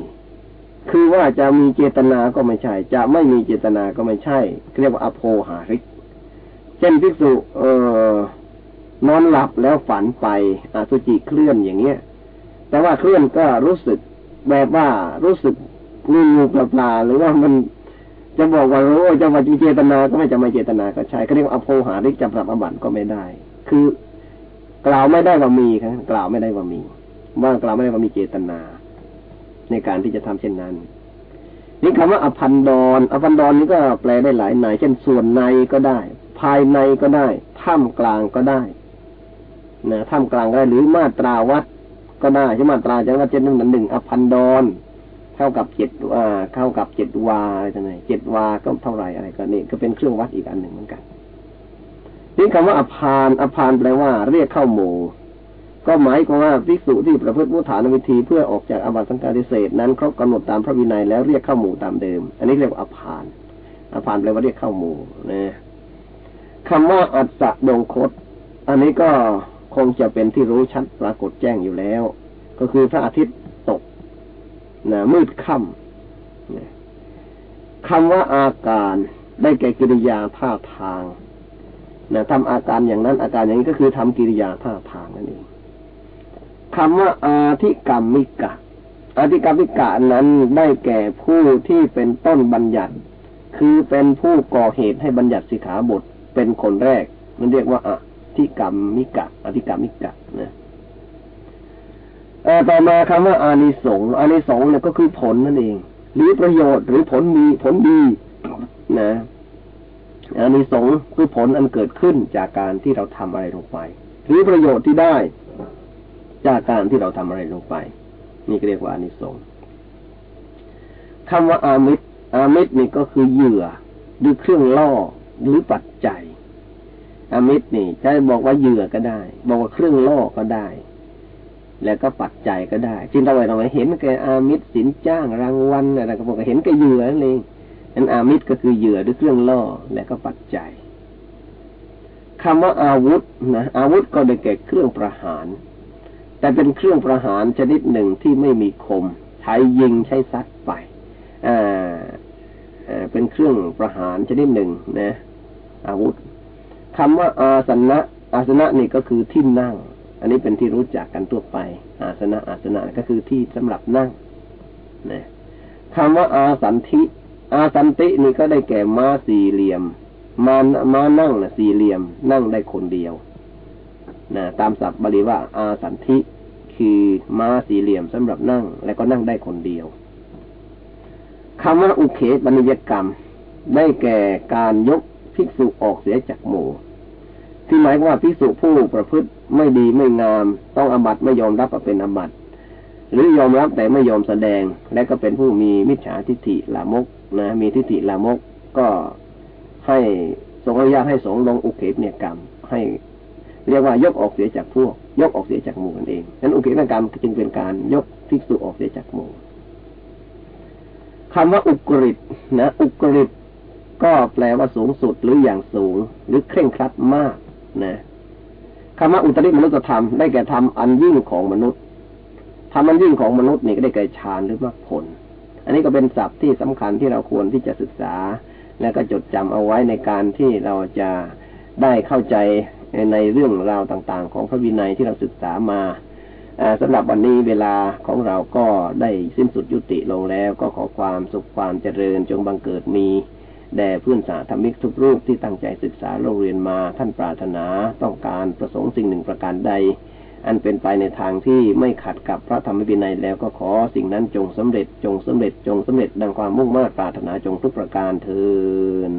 คือว่าจะมีเจตนาก็ไม่ใช่ จะไม่มีเจตนาก็ไม่ใช่เรียกว่าอโภหาริก เช่นภิกษุ เอ่อนอนหลับแล้วฝันไปอาสุจิเคลื่อนอย่างเงี้ย แต่ว่าเคลื่อนก็รู้สึกแบบว่ารู้สึกงูงูปลาปลาหรือว่ามัน จะบอกว่ารู้จะว่าเจตนาก็ไม่จะไม่เจตนาก็ใช่ก็เรียกว่าอโภหาริกจะปรับอบัตก็ไม่ได้ คือกล่าวไม่ได้ว่ามีครับกล่าวไม่ได้ว่ามี ว่ากล่าวไม่ได้ว่ามีเจตนา ในการที่จะทำเช่นนั้นนี่คำว่าอภันดรอภันดรนี่ก็แปลได้หลายในเช่นส่วนในก็ได้ ภายในก็ได้ท่ามกลางก็ได้นะท่ามกลางก็ได้หรือมาตราวัดก็ได้ใช่มาตราจังว่าเจ็ดหนึ่งหนึ่งอภันดร เท่ากับเจ็ดอ่าเท่ากับเจ็ดวาอะไรต่างๆเจ็ดวาก็เท่าไหร่อะไรก็นี่ก็เป็นเครื่องวัดอีกอันหนึ่งเหมือนกันนี่คำว่าอภานอภานแปลว่า เรียกเข้าหมู่ก็หมายความว่าภิกษุที่ประพฤติมุฐานวิธีเพื่อออกจากอาบัติสังฆาริเศษนั้นครบกำหนดตามพระวินัยแล้วเรียกเข้าหมู่ตามเดิม อันนี้เรียกว่าอภานอภานแปลว่าเรียกเข้าหมู่นะคำว่าอัศดงคต อันนี้ก็คงจะเป็นที่รู้ชัดปรากฏแจ้งอยู่แล้ว ก็คือพระอาทิตย์ นะมืดค่ำคำว่าอาการได้แก่กิริยาท่าทางนะทำอาการอย่างนั้น อาการอย่างนี้ก็คือทำกิริยาท่าทางนั่นเองคำว่าอาธิกรรมิกะ อาธิกรรมิกะนั้นได้แก่ผู้ที่เป็นต้นบัญญัติ คือเป็นผู้ก่อเหตุให้บัญญัติสิกขาบทเป็นคนแรก มันเรียกว่าอะธิกรรมมิกะอาธิกรรมมิกะนะ ต่อมาคำว่าอานิสงส์อานิสงส์เนี่ยก็คือผลนั่นเอง หรือประโยชน์หรือผลมีผลดีนะอานิสงส์คือผลอันเกิดขึ้นจากการที่เราทำอะไรลงไป หรือประโยชน์ที่ได้จากการที่เราทำอะไรลงไป นี่เรียกว่าอานิสงส์คำว่าอามิตรอามิตรนี่ก็คือเหยื่อหรือเครื่องล่อหรือปัจจัยอามิตรนี่จะบอกว่าเหยื่อก็ได้ บอกว่าเครื่องล่อก็ได้ แล้วก็ปัจจัยก็ได้จึงเราไปเราเห็นแก่อามิตรสินจ้างรางวัลอะไรก็บอกเห็นแก่เหยื่อนั่นเองนั้นอามิตรก็คือเหยื่อหรือเครื่องล่อและก็ปัจจัยคำว่าอาวุธนะอาวุธก็ได้แก่เครื่องประหาร แต่เป็นเครื่องประหารชนิดหนึ่งที่ไม่มีคม ใช้ยิงใช้ซัดไปอ่าเป็นเครื่องประหารชนิดหนึ่งนะ อาวุธคำว่าอาสนะอาสนะนี่ก็คือที่นั่ง อันนี้เป็นที่รู้จักกันทั่วไป อาสนะอาสนะก็คือที่สำหรับนั่งนะคำว่าอาสันทิอาสันตินี่ก็ได้แก่ม้าสี่เหลี่ยมมาม้านั่งนะสี่เหลี่ยม นั่งได้คนเดียวนะตามศัพท์บาลีว่า อาสันทิคือม้าสี่เหลี่ยมสำหรับนั่ง และก็นั่งได้คนเดียวคำว่าอุเคปนิยกรรม ได้แก่การยกภิกษุออกเสียจากหมู่ ที่หมายว่าภิกษุผู้ประพฤติไม่ดีไม่งาม ต้องอบัตไม่ยอมรับเป็นอบัตหรือยอมรับแต่ไม่ยอมแสดง และก็เป็นผู้มีมิจฉาทิฏฐิลามกนะ มีทิฏฐิลามกก็ให้ทรงอนุญาตให้สงลงอุเขปเนี่ยกรรม ให้ เรียกว่ายกออกเสียจากพวก ยกออกเสียจากหมู่กันเองนั้นอุเขปกรรมจึงเป็นการยกภิกษุออกเสียจากหมู่คำว่าอุกฤษนะ อุกฤษก็แปลว่าสูงสุดหรืออย่างสูง หรือเคร่งครัดมาก นะคำว่าอุตริมนุษยธรรมได้แก่ธรรมอันยิ่งของมนุษย์ธรรมอันยิ่งของมนุษย์นี่ก็ได้แก่ฌานหรือมรรคผล อันนี้ก็เป็นศัพท์ที่สำคัญที่เราควรที่จะศึกษา และก็จดจำเอาไว้ในการที่เราจะได้เข้าใจในเรื่องราวต่างๆ ของพระวินัยที่เราศึกษามาสำหรับวันนี้เวลาของเราก็ได้สิ้นสุดยุติลงแล้ว ก็ขอความสุขความเจริญจงบังเกิดมี แด่เพื่อนสาธมิกทุกรูปที่ตั้งใจศึกษาโรงเรียนมาท่านปรารถนาต้องการประสงค์สิ่งหนึ่งประการใด อันเป็นไปในทางที่ไม่ขัดกับพระธรรมวินัยแล้วก็ขอสิ่งนั้นจงสำเร็จจงสำเร็จจงสำเร็จดังความมุ่งมา่ปรารถนาจงทุกประการเทิน